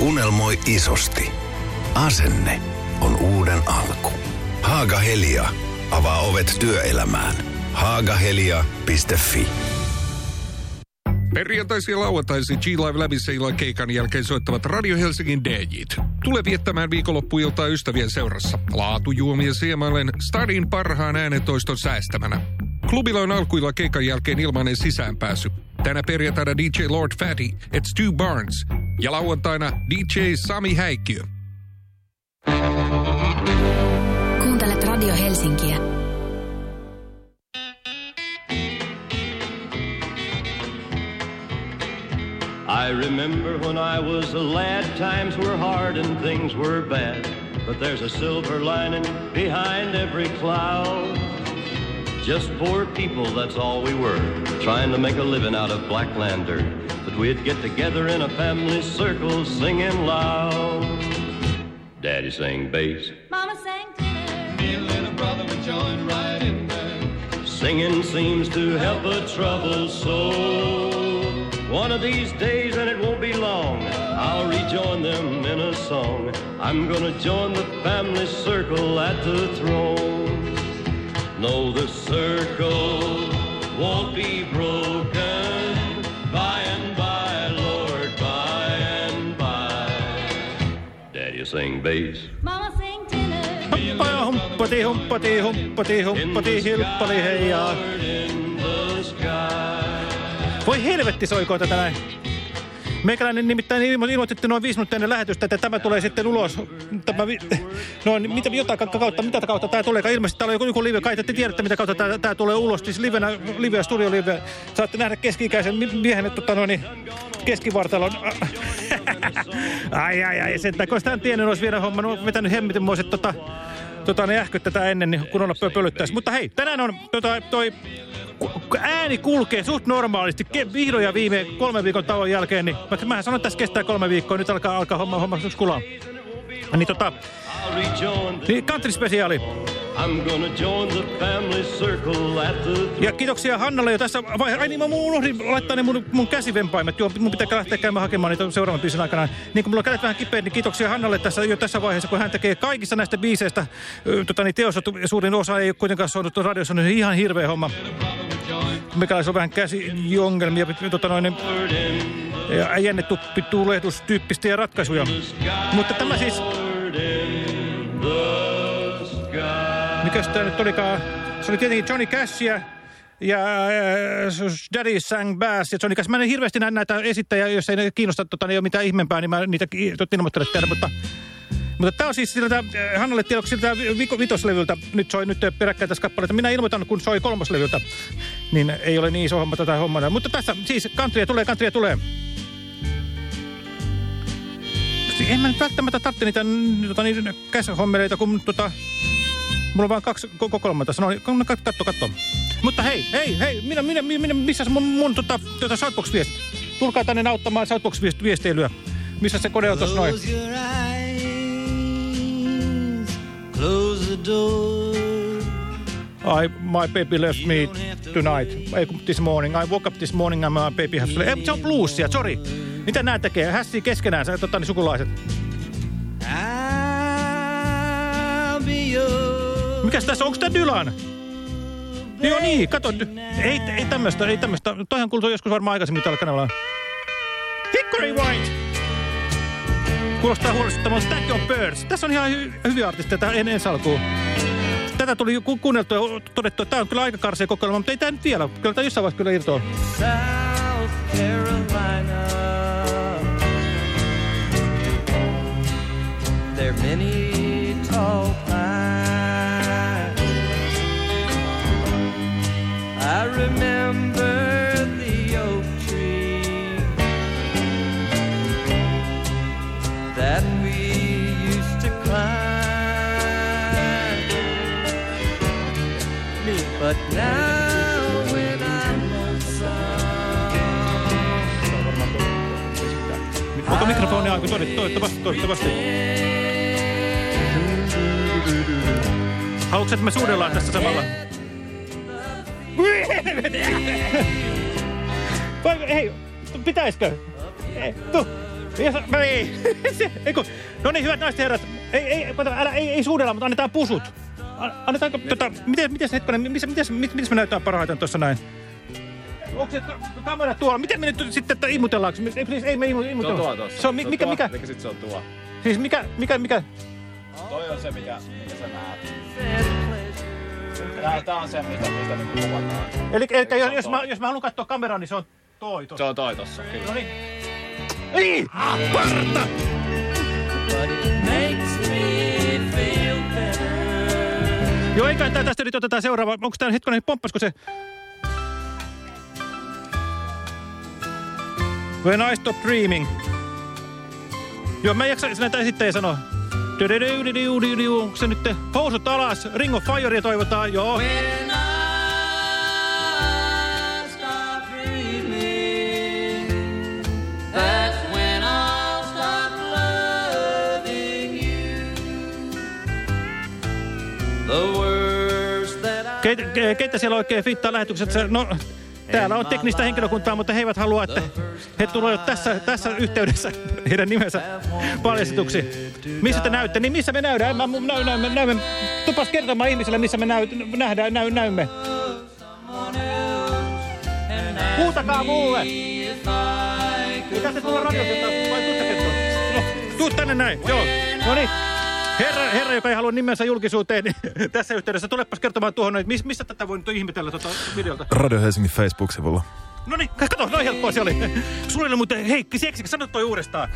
Unelmoi isosti. Asenne on uuden alku. Haaga Helia. Avaa ovet työelämään. haagahelia.fi Perjantaisin ja lauantaisin G-Live lävissä illan keikan jälkeen soittavat Radio Helsingin DJt. Tule viettämään viikonloppuiltaa ystävien seurassa. Laatujuomia siemailen Stadin parhaan äänetoiston säästämänä. Klubilla on alkuilla keikan jälkeen ilmainen sisäänpääsy. Tänä perjantaina DJ Lord Fatty et Stu Barnes ja lauantaina DJ Sami Häikkiö. Kuuntelet Radio Helsinkiä. I remember when I was a lad, times were hard and things were bad. But there's a silver lining behind every cloud. Just poor people, that's all we were, trying to make a living out of black dirt. But we'd get together in a family circle singing loud. Daddy sang bass, Mama sang tenor. Me and little brother would join right in there. Singing seems to help a troubled soul. One of these days, and it won't be long, I'll rejoin them in a song. I'm gonna join the family circle at the throne. No, the circle won't be broken by and by, Lord, by and by. Daddy sing bass. Mama sang tenor. Hoppa ja humppati, humppati, humppati, humppati, hilppali heijaa. Voi helvetti soikoon tätä näin. Meikäläinen nimittäin ilmo- ilmoitettiin noin viisi minuuttia ennen lähetystä, että tämä tulee sitten ulos. Tämä, noin, mitä, jotain ka- kautta, mitä kautta tämä tulee? Ilmeisesti täällä on joku, joku live, kai te tiedätte, mitä kautta tämä, tämä tulee ulos. Siis livenä, live, studio live. Saatte nähdä keski-ikäisen mi- miehen, tota noin, niin keskivartalon. ai, ai, ai, sentään. Kun sitä tiennyt, olisi vielä homma, no, vetänyt hemmitinmoiset tota, tota, ne ähkyt tätä ennen, niin kunnolla pö- pölyttäisi. Mutta hei, tänään on tota, toi ääni kulkee suht normaalisti. Vihdoin ja viime kolmen viikon tauon jälkeen, niin mähän sanoin, että tässä kestää kolme viikkoa, nyt alkaa, alkaa homma, homma kulaa. Niin tota, niin country spesiaali. I'm gonna join the family circle at the Ja kiitoksia Hannalle jo tässä vaiheessa. Ai niin, mä unohdin laittaa ne mun, mun käsivempaimet. Joo, mun pitää lähteä käymään hakemaan niitä seuraavan biisin aikana. Niin kun mulla on kädet vähän kipeät, niin kiitoksia Hannalle tässä, jo tässä vaiheessa, kun hän tekee kaikissa näistä biiseistä. Tota, niin teossa suurin osa ei ole kuitenkaan soinut radiossa, niin ihan hirveä homma. Mikäläis on vähän käsijongelmia, tota noin, niin, ja jännetuppi tulehdustyyppistä ja ratkaisuja. Mutta tämä siis... Mikäs tää nyt olikaan? Se oli tietenkin Johnny Cashia ja äh, Daddy sang bass ja Johnny Cash. Mä en hirveästi näe näitä esittäjiä, jos ei ne kiinnosta tota, niin ole mitään ihmeempää, niin mä niitä ilmoittele tehdä, mutta... Mutta tämä on siis siltä, äh, Hannalle tiedoksi siltä vi- vitoslevyltä, nyt soi nyt peräkkäin tässä kappaleita. Minä ilmoitan, kun soi kolmoslevyltä, niin ei ole niin iso homma tätä hommaa. Mutta tässä siis kantria tulee, kantria tulee. En mä nyt välttämättä tarvitse niitä tota, niin, käshommeleita, kun tota, mulla on vaan kaksi koko kolme tässä. No, niin, katso, katso. Mutta hei, hei, hei, minä, minä, minä, missä mun, mun tota, tota Southbox-viesti? Tulkaa tänne auttamaan Southbox-viesteilyä. Missä se kone on tossa noin? Close the door. I, my baby left me tonight. Ei, kun this morning. I woke up this morning and my baby has... Ei, se on bluesia, sorry. Mitä nää tekee? Hässii keskenään, sä, tota, niin sukulaiset. Mikäs tässä, onko tää Dylan? Joo niin, kato. Ei, ei tämmöstä, ei tämmöstä. Toihan kuuluu joskus varmaan aikaisemmin tällä kanavalla. Hickory White! Kuulostaa huolestuttamaan Stack of Birds. Tässä on ihan hy hyviä artisteja tähän en, ensi alkuun. Tätä tuli ku kuunneltua ja todettu, että tämä on kyllä aika karsea kokoelma, mutta ei tämä nyt vielä. Kyllä tämä jossain vaiheessa kyllä Carolina. There are many Mikrofoni Toivottavasti, toivottavasti. Haluatko, että me suudellaan tässä samalla? Vai, hei, pitäisikö? Hei, tu. Ei. Se- ei kun, no niin, hyvät naiset ja herrat. Ei, ei, älä, ei, ei suudella, mutta annetaan pusut. An- Annetaanko, tota, miten, miten hetkonen, missä, miten, miten, miten me näytetään parhaiten tuossa näin? Onko se ka- kamera tuolla? Miten me nyt sitten, että imutellaanko? Ei, please, ei me imu, Se imutella. on tuo tossa. Se on, mi, Se on mikä, tuo, mikä? Mikä sit se on tuo? Siis mikä, mikä, mikä? Toi on se, mikä, mikä sä näet. Tää, tää on se, mitä, mitä nyt kuvataan. Eli, jos, jos, mä, jos mä haluan katsoa kameraan, niin se on toi tossa. Se on toi tossa, kyllä. No niin. Ei! Parta! Joo, eikä tää tästä nyt otetaan seuraava. Onko tää hetkonen, pomppasko se? When I stop dreaming. Joo, mä en jaksa näitä esittäjiä sanoa. Onko se nyt? Housut alas, Ring of Firea toivotaan, joo. Keitä, ke- keitä siellä oikein fittaa lähetyksessä? No, täällä on teknistä henkilökuntaa, mutta he eivät halua, että he tulevat tässä, tässä yhteydessä heidän nimensä paljastetuksi. Missä te näytte? Niin missä me näydään? Mä näy, näymme, näymme. Tupas kertomaan ihmisille, missä me näy, nähdään, näy, näymme. Huutakaa mulle! Ei tästä tulla radiokilta, vai tuutta kertoa? No, tuu tänne näin, joo. No niin. Herra, herra, joka ei halua nimensä julkisuuteen, niin tässä yhteydessä tulepas kertomaan tuohon, mis, mistä tätä voi nyt ihmetellä tuota videolta. Radio Helsingin Facebook-sivulla. No niin, kato, noin helppoa se oli. Sulle oli muuten, hei, seksikä, sano toi uudestaan.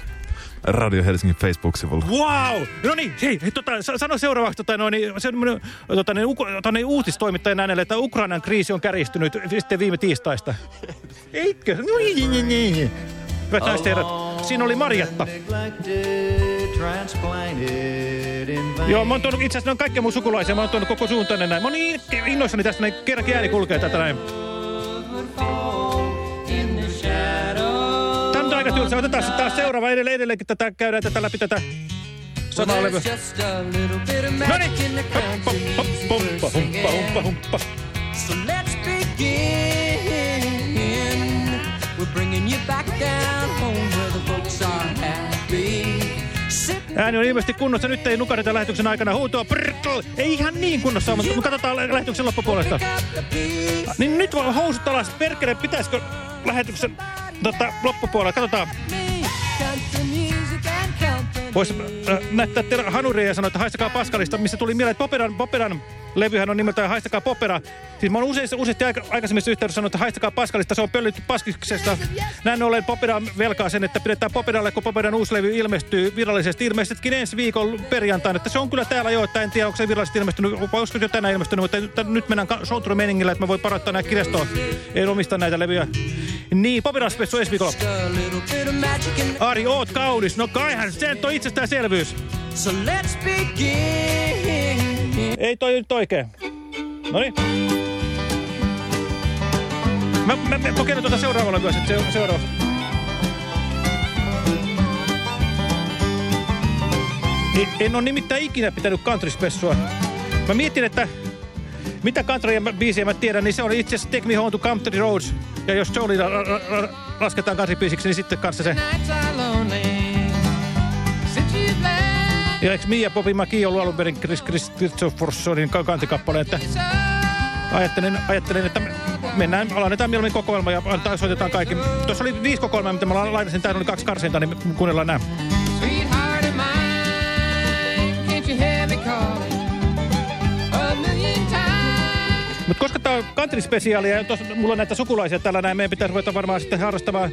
Radio Helsingin Facebook-sivulla. Wow! No niin, hei, hei tota, sa- sano seuraavaksi tota, noin, semmoinen, tota, niin, tota, niin, uutistoimittajan äänelle, että Ukrainan kriisi on kärjistynyt sitten viime tiistaista. Eikö? No niin, niin, niin. Ja herrat, siinä oli Marjatta. Joo, mä oon tuonut, itse asiassa ne on kaikkia mun sukulaisia, mä oon tuonut koko suun tänne näin. Mä oon niin innoissani tästä, näin kerrankin ääni kulkee tätä näin. Tämä on aika tylsä. Otetaan sitten taas seuraava edelleen, edelleenkin tätä, käydään tätä läpi tätä samaa levyä. just a little bit of No magic niin. in the Hoppa, country hoppa, humppa, humppa, humppa, humppa. So let's begin. Ääni on ilmeisesti kunnossa. Nyt ei nukarita lähetyksen aikana huutoa. Prrrkl. Ei ihan niin kunnossa, mutta me katsotaan lä- lähetyksen loppupuolesta. Niin nyt vaan housut alas. Perkele, pitäisikö lähetyksen tota, loppupuolella? Katsotaan. Voisi äh, näyttää teille hanuria ja sanoa, että haistakaa paskalista, missä tuli mieleen, että Poperan, Poperan levyhän on nimeltään Haistakaa Popera. Siis mä oon usein, useasti aika, aikaisemmissa yhteydessä sanonut, että haistakaa paskalista, se on pöllitty paskiksesta. Näin ollen Popera velkaa sen, että pidetään Poperalle, kun Poperan uusi levy ilmestyy virallisesti. Ilmeisestikin ensi viikon perjantaina, että se on kyllä täällä jo, että en tiedä, onko se virallisesti ilmestynyt, vai olisiko jo tänään ilmestynyt, mutta nyt- nyt mennään showtour-meningillä, että mä voin parantaa näitä kirjastoa. En omista näitä levyjä. Niin, Poperan spessu ensi viikolla. Ari, oot kaunis. No kaihan, se on itsestäänselvyys. So let's begin. Ei toi nyt oikein. Noniin. Mä, mä, mä kokeilen tuota seuraavalla myös, että se, seuraava. Niin, en ole nimittäin ikinä pitänyt country-spessua. Mä mietin, että mitä country biisiä mä tiedän, niin se oli itse asiassa Take Me Home to Country Roads. Ja jos Jolie la, la, la, lasketaan country-biisiksi, niin sitten kanssa se. Ja eikö Mia Bobby McKee ollut alun perin Chris Christophersonin kantikappale, että ajattelin, ajattelin että mennään, alennetaan mieluummin kokoelma ja antaa, soitetaan kaikki. Tuossa oli viisi kokoelmaa, mitä mä lainasin, täällä oli kaksi karsinta, niin kuunnellaan nämä. Sweetheart of mine, can't you hear me calling a million times? Mutta koska tämä on country-spesiaali ja tuossa mulla on näitä sukulaisia tällä näin, meidän pitäisi ruveta varmaan sitten harrastamaan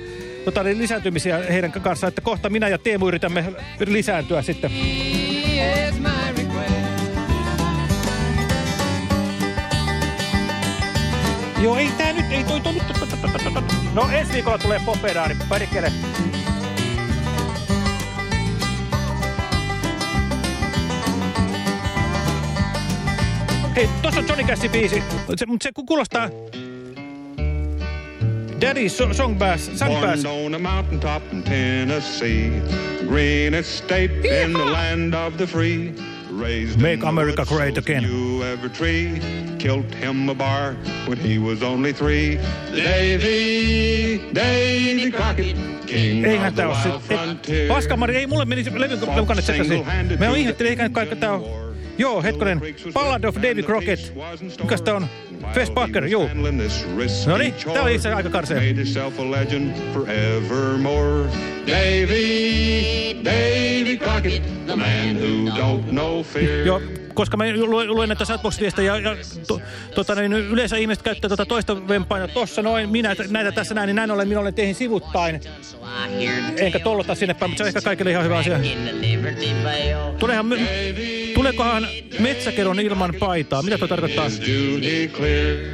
niin lisääntymisiä heidän kanssaan, että kohta minä ja Teemu yritämme lisääntyä sitten. Joo, ei tää nyt, ei toi, toi. No ensi viikolla tulee Popedaan, niin perkele. Hei, tossa on Johnny Cassin biisi, se, mutta se kuulostaa... Daddy so, Song Bass, Song Bass. Born on a mountaintop in Tennessee, greenest state in the land of the free. Raised Make in the America woods, great again. knew every tree. Killed him a bar when he was only three. Davy, Davy Crockett, king Eihän of the tää oo sit... Frontier. Paskamari, ei mulle meni levyn levyn kannet sekaisin. Me on ihmettelin, eikä kaikki tää on... Joo, hetkonen. Ballad of Davy Crockett. Mikäs tää on? Fess Parker, juu. No niin, tää oli itse aika karsea. Davy, Davy Crockett, the man who don't know fear. Joo, koska mä luen, näitä Satbox-viestejä ja, ja to, tota, niin yleensä ihmiset käyttää tota toista vempainta tossa noin, minä näitä tässä näin, niin näin ollen minä olen teihin sivuttain. Enkä tollota sinne päin, mutta se on ehkä kaikille ihan hyvä asia. Tuleehan, my- tuleekohan metsäkelon ilman paitaa? Mitä tuo tarkoittaa?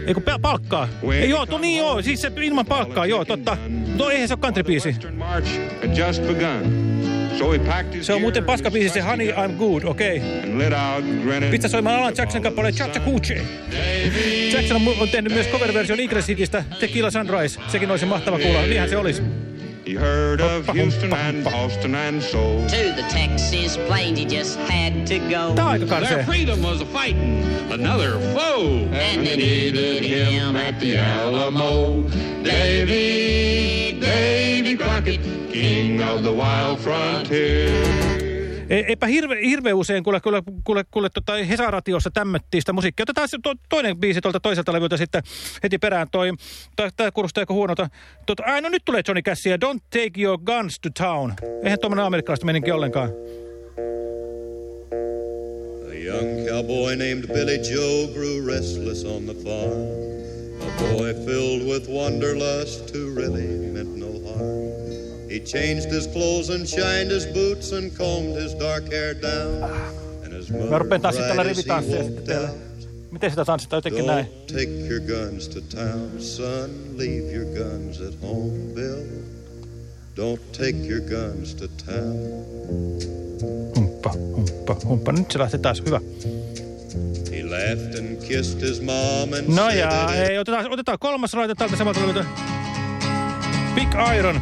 Ei kun pa- palkkaa. Ei, joo, to, niin joo, siis se ilman palkkaa, joo, totta. No eihän se ole countrybiisi. Had just begun. So he packed his Se on muuten gear, paskabiisi se Honey I'm Good, okei. Okay. Pistä soimaan Alan Jackson kappale Cha Cha Coochie. Jackson on, on tehnyt myös cover-version Eagles Hitistä Tequila Sunrise. Sekin olisi mahtava kuulla. Niinhän se olisi. He heard of Houston and Boston and so. To the Texas plains he just had to go. Tää on aika Their freedom was a fighting another foe. And they needed him at the Alamo. Davy, Davy Crockett, king of the wild frontier. E- Eipä hirve, hirveän usein kuule, kuule, kuule, kuule tota Hesaratiossa tämmöttiin sitä musiikkia. Otetaan se to, toinen biisi tuolta toiselta levyltä sitten heti perään toi. Tämä kuulostaa aika huonolta. Tota, ai, no nyt tulee Johnny Cash ja Don't take your guns to town. Eihän tuommoinen amerikkalaista meninki ollenkaan. A young cowboy named Billy Joe grew restless on the farm. A boy filled with wanderlust who really meant no harm. He changed his clothes and shined his boots and combed his dark hair down. And his mother rupean tanssit tällä rivitanssia sitten teille. Miten sitä tanssitaan jotenkin näin? Don't take your guns to town, son. Leave your guns at home, Bill. Don't take your guns to town. Humppa, humppa, humppa. Nyt se lähtee taas. Hyvä. He laughed and kissed his mom and No said ja, that it ei, otetaan, otetaan kolmas raita tältä samalta levyltä. Big Iron.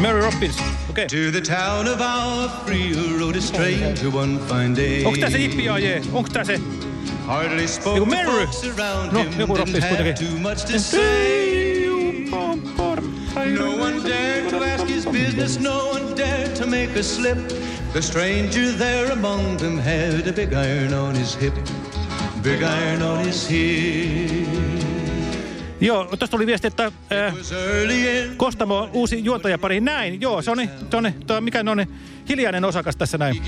Mary Robbins. Okay. To the town of our free who rode a stranger one fine day. Onks tää se Jippi Aje? Onks tää se? Hardly spoke Mary. folks around No, him. joku Robbins kuitenkin. too much to say. No one dared to ask his business. No one dared to make a slip. The stranger there among them had a big iron on his hip. Big iron on his hip. Joo, tuosta tuli viesti, että early in Kostamo uusi juontajapari. Näin, joo, se on, se on, tuo, mikä on hiljainen osakas tässä näin.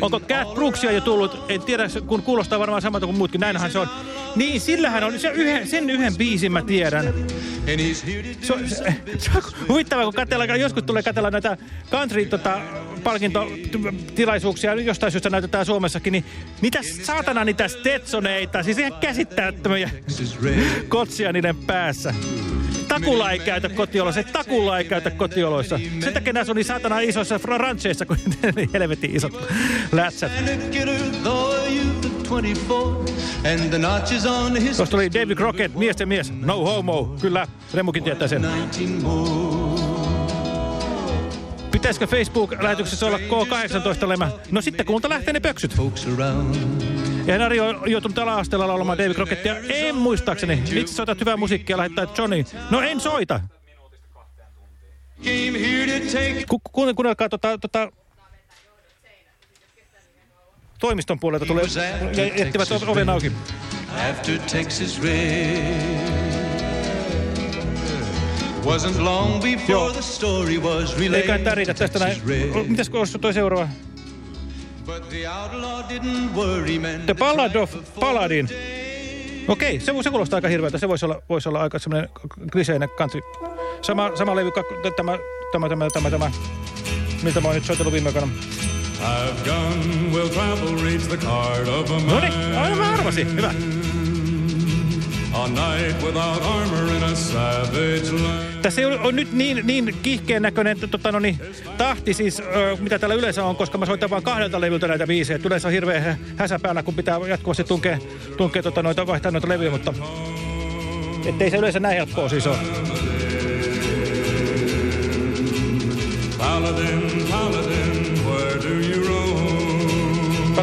Onko Cat Brooksia jo tullut? En tiedä, kun kuulostaa varmaan samalta kuin muutkin. Näinhän se on. Niin, sillähän on, se yhden, sen yhden biisin mä tiedän. Se, on- se, se on huvittavaa, kun katsellaan, joskus tulee katsella näitä country tota, palkintotilaisuuksia, jostain syystä näytetään Suomessakin, niin mitä saatana niitä Stetsoneita, siis ihan käsittämättömiä kotsia niiden päässä. Takulla ei käytä kotioloissa, takulla ei käytä kotioloissa. Sen takia näissä on niin saatana isoissa rancheissa, kun helvetin isot lätsät. And a killer, though a youth of 24, and the notches on his Tuosta oli David Crockett, miesten mies, no homo. Kyllä, Remukin tietää sen. 19 more. Pitäisikö Facebook-lähetyksessä olla K18-lemä? No sitten kuulta lähtee ne pöksyt. Ja Nari on joutunut ala-asteella laulamaan David Crockettia. En muistaakseni. Miksi soitat hyvää musiikkia ja lähettää Johnny? No en soita. Ku, ku, kuunnelkaa tota, tota, toimiston puolelta tulee ja jättivät oven auki. after Texas Red. Wasn't long before Joo. the story was Eikä relayed tää riitä tästä näin. Mitäs olisi toi seuraava? But the outlaw didn't worry, man. The Ballad of Paladin. Okei, se, se kuulostaa aika hirveältä. Se voisi olla, voisi olla aika semmoinen kliseinen country. Sama, sama levy, tämä, tämä, tämä, tämä, tämä. Miltä mä oon nyt soitellut viime aikana. I've gun will travel reach the card of a No niin, man. aivan mä arvasin. Hyvä. Tässä ole, on nyt niin, niin kiihkeen näköinen tota, no niin, tahti siis, ö, mitä täällä yleensä on, koska mä soitan vaan kahdelta levyltä näitä biisejä. Et Yleensä on hirveä hä- häsä päällä, kun pitää jatkuvasti tunkea, tunkea tota, noita, vaihtaa noita levyjä, mutta ettei se yleensä näin helppoa siis ole. Paladin, paladin,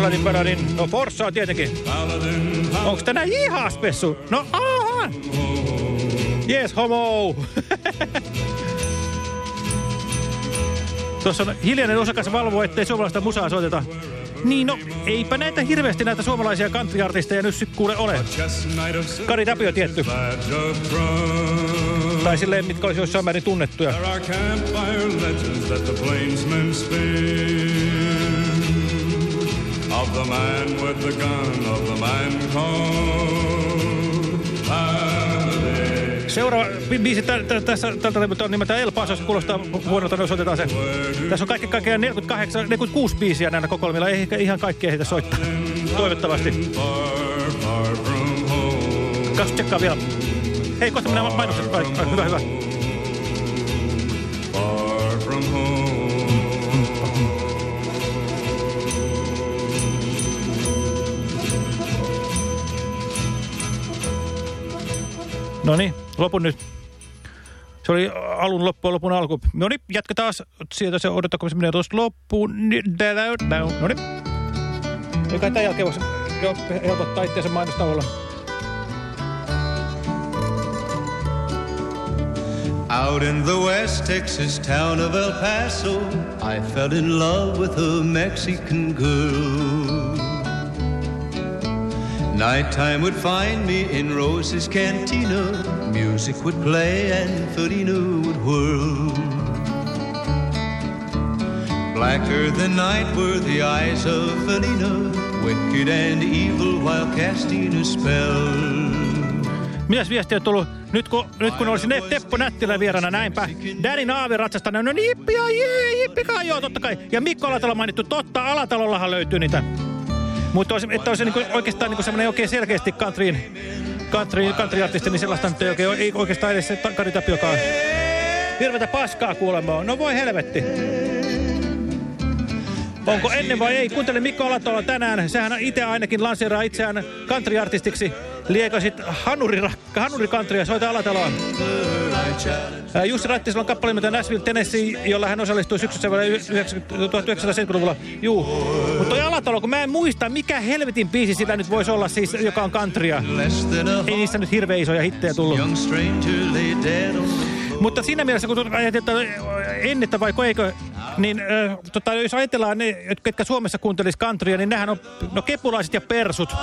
Paladin, Paladin. No Forssa on tietenkin. Onks tänään jihaspessu? No aha! Yes, homo! Tuossa on hiljainen osakas valvo, ettei suomalaista musaa soiteta. Niin no, eipä näitä hirveästi näitä suomalaisia country-artisteja nyt sit kuule ole. Kari Tapio tietty. Tai silleen, mitkä olisi jossain määrin tunnettuja. Of the man with the gun, of the man called Paladin. Seuraava bi- biisi tä- tä- tässä tältä levyltä on nimeltään El Paso, se kuulostaa huonolta, jos otetaan se. Tässä on kaikki kaikkiaan 48, 46 biisiä näillä kokoelmilla, ei ehkä ihan kaikki ehditä soittaa. Toivottavasti. Kas tsekkaa vielä. Hei, kohta mennään mainokset. Ai, ai, Hyvä, hyvä. Far from home. No niin, lopun nyt. Se oli alun loppu lopun alku. No niin, jatketaan sieltä se odottako se menee tuosta loppuun. Niin. No niin. Eikä tämän jälkeen voisi helpottaa itseänsä mainostauolla. Out in the West Texas town of El Paso, I fell in love with a Mexican girl. Nighttime would find me in Rose's cantina. Music would play and Felina would whirl. Blacker than night were the eyes of Felina, wicked and evil while casting a spell. Mitäs viestiä on tullut? Nyt kun, nyt kun olisi ne Teppo Nättilä vierana näinpä. Dadin Aavi ratsastaa, no jippi ja jee, jippikaa joo, totta kai. Ja Mikko Alatalo mainittu, totta, Alatalollahan löytyy niitä. Mutta että olisi niinku oikeastaan niinku semmoinen oikein selkeästi countryin, country, country-artisti, niin sellaista nyt ei, oikein, ei oikeastaan edes Kari Tapiokaan. Hirvetä paskaa kuulemma on. No voi helvetti. Onko ennen vai ei? Kuuntele Mikko Alatolla tänään. Sehän itse ainakin lanseeraa itseään country-artistiksi. Liekö sit hanuri, hanuri country ja soita Alataloa. Jussi Rattisella on kappale nimeltä Nashville, Tennessee, jolla hän osallistui syksyssä vielä 90 1970-luvulla. Juu. Mutta toi Alatalo, kun mä en muista, mikä helvetin biisi sitä nyt voisi olla siis, joka on countrya. Ei niissä nyt hirveän isoja hittejä tullut. Mutta siinä mielessä, kun ajatellaan ennettä vai eikö, niin äh, tota, jos ajatellaan ne, ketkä Suomessa kuuntelisi countrya, niin nehän on no, kepulaiset ja persut.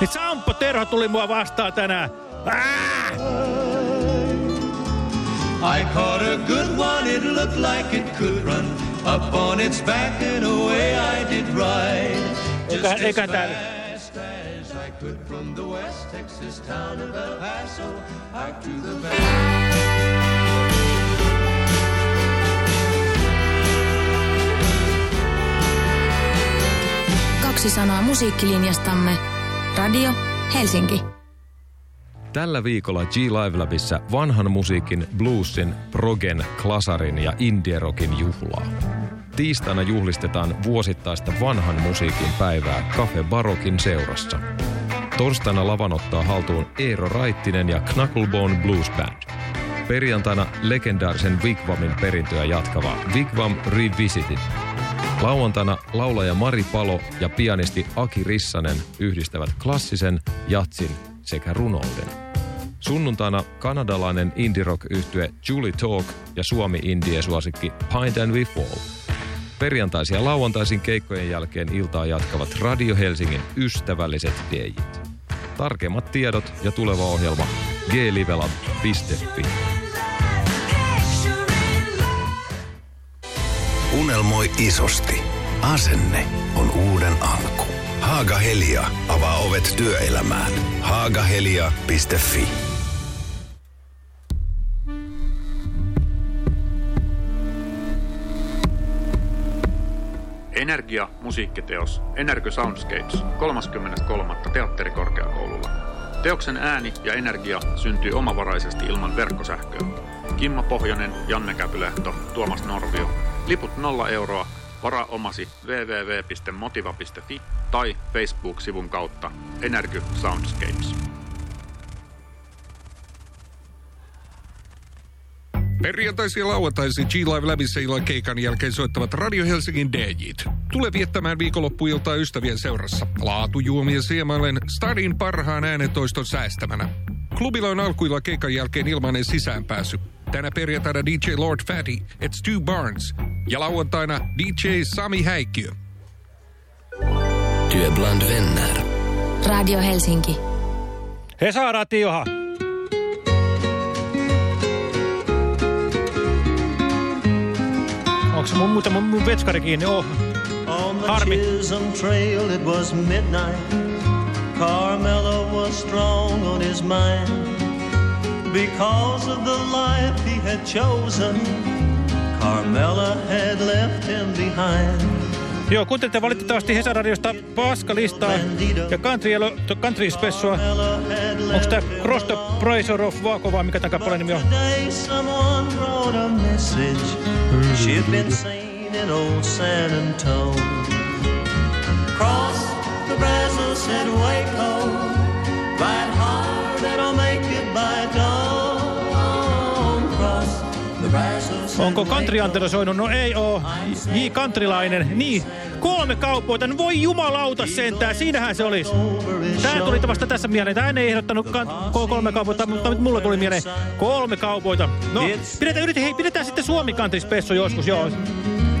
Niin Sampo Terho tuli mua vastaan tänään. Ah! I caught a good one, it looked like it could run up on its back and away I did ride. Just Eiköhän, as eiköhän fast as I could from the West Texas town of El Paso back to the bay. Kaksi sanaa musiikkilinjastamme. Radio Helsinki. Tällä viikolla G-Live Labissa vanhan musiikin, bluesin, progen, klasarin ja indie-rockin juhlaa. Tiistaina juhlistetaan vuosittaista vanhan musiikin päivää Cafe Barokin seurassa. Torstaina lavan ottaa haltuun Eero Raittinen ja Knucklebone Blues Band. Perjantaina legendaarisen Wigwamin perintöä jatkava Wigwam Revisited. Lauantaina laulaja Mari Palo ja pianisti Aki Rissanen yhdistävät klassisen, jatsin sekä runouden. Sunnuntaina kanadalainen indie rock yhtye Julie Talk ja Suomi indie suosikki Pint and We Fall. Perjantaisia ja lauantaisin keikkojen jälkeen iltaa jatkavat Radio Helsingin ystävälliset DJt. Tarkemmat tiedot ja tuleva ohjelma glivela.fi. Unelmoi isosti. Asenne on uuden alku. Haaga Helia avaa ovet työelämään. Haagahelia.fi Energia, musiikkiteos, Energy Soundscapes, 33. teatterikorkeakoululla. Teoksen ääni ja energia syntyy omavaraisesti ilman verkkosähköä. Kimma Pohjonen, Janne Käpylehto, Tuomas Norvio. Liput 0 euroa. Varaa omasi www.motiva.fi tai Facebook-sivun kautta Energy Soundscapes. Perjantaisin ja lauantaisin G-Live Läbissä illan keikan jälkeen soittavat Radio Helsingin DJt. Tule viettämään viikonloppuiltaa ystävien seurassa. Laatujuomia siemaillen Stadin parhaan äänetoiston säästämänä. Klubilla on alkuilla keikan jälkeen ilmainen sisäänpääsy. Tänä perjantaina DJ Lord Fatty et Stu Barnes ja lauantaina DJ Sami Häikkiö. Är bland vänner. Radio Helsinki. Hesa Ratioha. Onko mun, muuten mun, mun vetskari kiinni? Oh. Harmi. Trail it was midnight. Carmela was strong on his mind. Because of the life he had chosen, Carmela had left him behind. Joo, kuuntelette valitettavasti Hesaradiosta paskalistaa ja country, country spessua. Onko tää Cross the Pressure of Vaako vai mikä tämän kappaleen nimi on? She'd been seen in old San Antone. Cross the Brazos at Waco. Ride hard Onko country antena soinut? No ei oo. J. Countrylainen. Niin. Kolme kaupoita. No voi jumalauta sentään. Siinähän se olisi. Tää tuli vasta tässä mieleen. Tää ei ehdottanut kolme kaupoita, mutta nyt mulla tuli mieleen kolme kaupoita. No, pidetään, yritä, hei, pidetään sitten Suomi Country joskus, joo.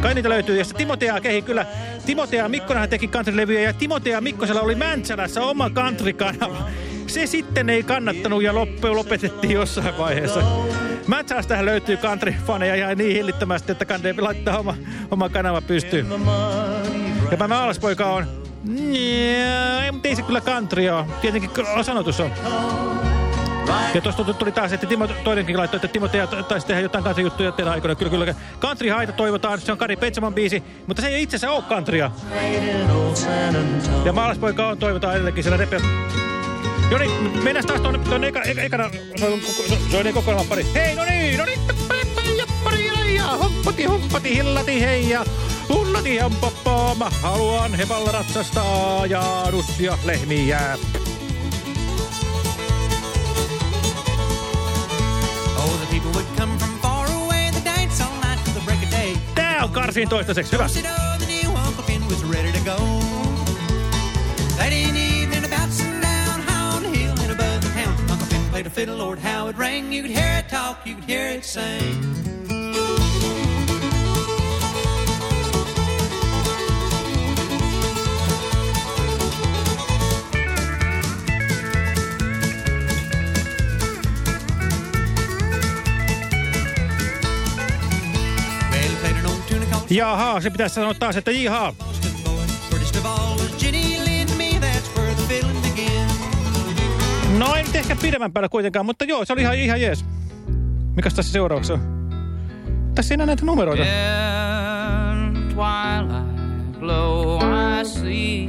Kai niitä löytyy. Ja Timotea kehi kyllä. Timotea Mikkonenhan teki countrylevyjä ja Timotea Mikkosella oli Mäntsälässä oma country-kanava. Se sitten ei kannattanut ja loppu lopetettiin jossain vaiheessa. Mäntsälästähän löytyy country-faneja ihan niin hillittömästi, että kande laittaa oma, oma kanava pystyyn. Ja mä maalaspoika on. Ei, mutta ei se kyllä country ole. Tietenkin sanotus on. Ja tuosta tuli taas, että Timo toinenkin laittoi, että Timo Tea taisi tehdä jotain country-juttuja teidän aikoina. Kyllä, kyllä. Country Haita toivotaan, se on Kari Petsamon biisi, mutta se ei itse asiassa ole countrya. Ja maalaispoika on toivotaan edelleenkin siellä repeä. Joni, mennään taas tuonne, tuonne eka, eka, ekana, soin, soin kokonaan pari. Hei, no niin, no niin, ja pari ja homppati, homppati, hillati, hei ja hullati, homppappa. Mä haluan hepalla ratsastaa ja russia lehmiä. The people would come from far away, the dance all night till the break of day. Tää on karsiin toistaiseksi, hyvä. Fiddle, Lord, how it rang. You could hear it talk, you could hear it sing. Jaha, se pitäisi sanoa taas, että jihaa. No ei nyt ehkä pidemmän päällä kuitenkaan, mutta joo, se oli ihan, ihan jees. Mikäs tässä seuraavaksi on? Tässä ei enää näitä numeroita. In twilight glow I see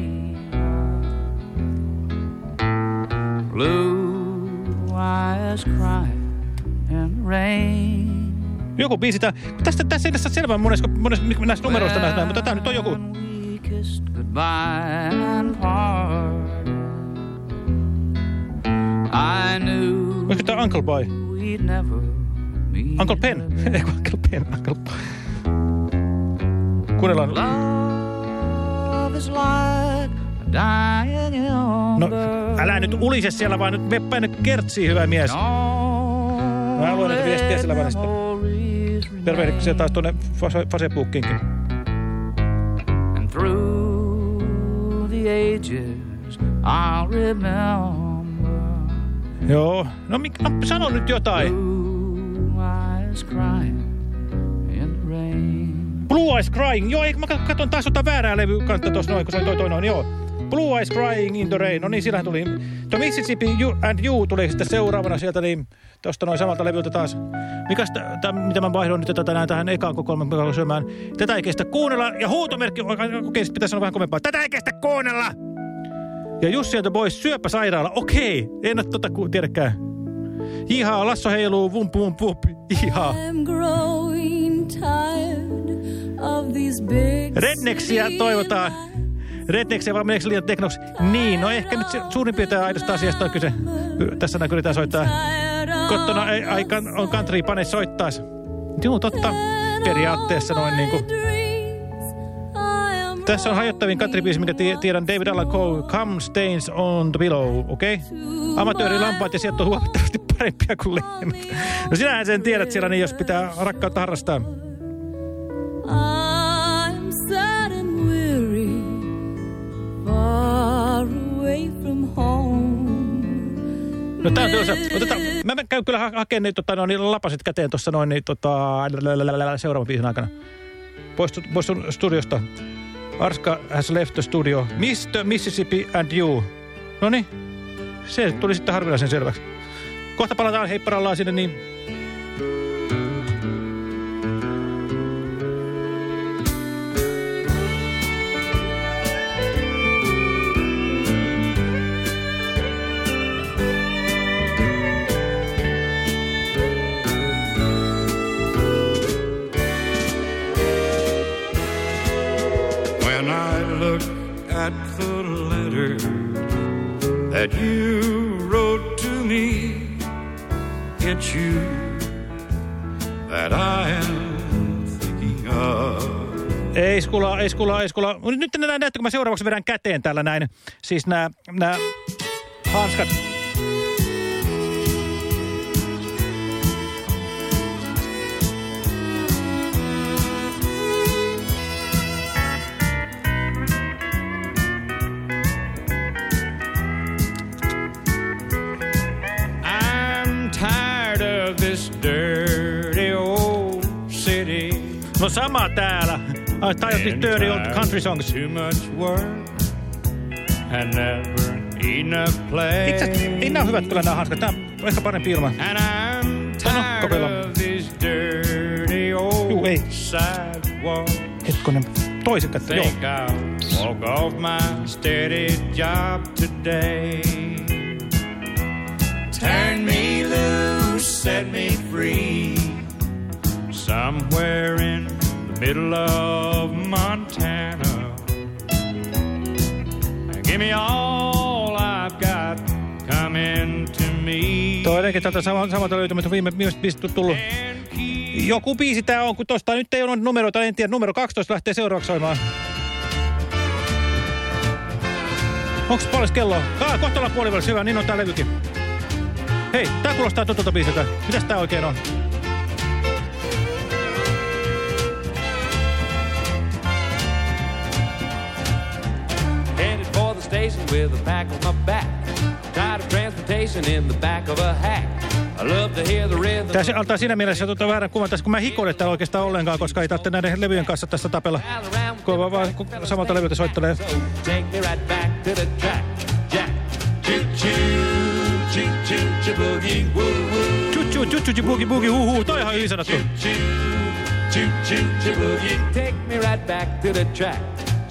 Blue eyes cry in rain Joku biisi tää. Tästä, tässä ei tässä selvää monesta, monesta näistä numeroista nähdään, mutta tää nyt on joku. I knew Olisiko tää Uncle Boy? Uncle Pen. Eikö Uncle Pen? Uncle Kuunnellaan. A dying No, älä nyt ulise siellä, vaan nyt meppä nyt kertsiin, hyvä mies. Mä luen näitä viestiä siellä välistä. Tervehdiksia taas tuonne Facebookiinkin. And through the ages I'll remember Joo. No, mik, no sano nyt jotain. Blue Eyes Crying. Joo, mä katson taas jotain väärää levy kanssa tuossa noin, kun se oli toi, toi noin, joo. Blue Eyes Crying in the Rain. No niin, sillähän tuli. The Mississippi you and You tuli sitten seuraavana sieltä, niin tuosta noin samalta levyltä taas. Mikäs mitä mä vaihdoin nyt tätä näin tähän ekaan kokoelman syömään. Tätä ei kestä kuunnella. Ja huutomerkki, okei, okay, pitäisi sanoa vähän kovempaa. Tätä ei kestä kuunnella! Ja Jussi the Boys, syöpäsairaala. Okei, en ole tota tiedäkään. Jihaa, lasso heiluu, vum pum pum. Jihaa. I'm growing tired of these big Rednexiä toivotaan. Rednexiä vai meneekö liian teknoksi? Niin, no ehkä nyt suurin piirtein aidosta asiasta on kyse. Tässä näkyy yritetään soittaa. Kottona ei, ai, kan, on country, pane soittaas. Joo, totta. Periaatteessa noin niin kuin. Tässä on hajottavin countrybiisi, mikä tiedän David Allan Coe, Come Stains on the Pillow, okei? Okay? Amatöörilampaat ja sieltä on huomattavasti parempia kuin lehmät. No sinähän sen tiedät siellä, niin jos pitää rakkautta harrastaa. I'm sad and weary, far away from home. No tää on tylsä. Otetaan, mä käyn kyllä ha hakemaan niin, tota, no, niin lapasit käteen tuossa noin niin, tota, seuraavan biisin aikana. Poistu, poistu studiosta. Arska has left the studio. Mr. Mississippi and you. No niin. Se tuli sitten harvinaisen selväksi. Kohta palataan heipparallaan sinne, niin at the letter that you wrote to me, it's you that I am thinking of. Ei skula, ei skula, ei skula. Nyt, näin näette, kun mä seuraavaksi vedän käteen täällä näin. Siis nämä, nämä hanskat. No sama täällä. Tai on Dirty Old Country Songs. Too much work and never enough play. Itse asiassa ei nämä hyvät kyllä nämä hanskat. Tämä on ehkä parempi ilman. And I'm tired kokeillaan. of this dirty Juu, ei. old sidewalk. Hetkonen. Toisen kättä, joo. Walk off my steady job today. Turn me loose, set me free. Somewhere in middle of Montana. Give me all I've got coming to me. Toinenkin tätä sama, samalta löytymättä viime viimeiset biisit tullut. Joku biisi tää on, kun tosta nyt ei ole numeroita, en tiedä. Numero 12 lähtee seuraavaksi soimaan. Onks paljon kello? Ah, kohta ollaan puolivälissä. Hyvä, niin on tää levykin. Hei, tää kuulostaa tutulta biisiltä. Mitäs tää oikein on? Station with a pack on my back. Tired of transportation in the back of a hack. I love to hear the rhythm. Tässä antaa siinä mielessä tuota väärän kuvan tässä, kun mä hikoile täällä oikeastaan ollenkaan, koska ei tarvitse näiden levyjen kanssa tässä tapella, kun vaan, vaan kun samalta levyltä soittelee. Chuchu, chuchu, boogie, boogie, huu, huu. Toi on ihan hyvin sanottu. Take me right back to the track.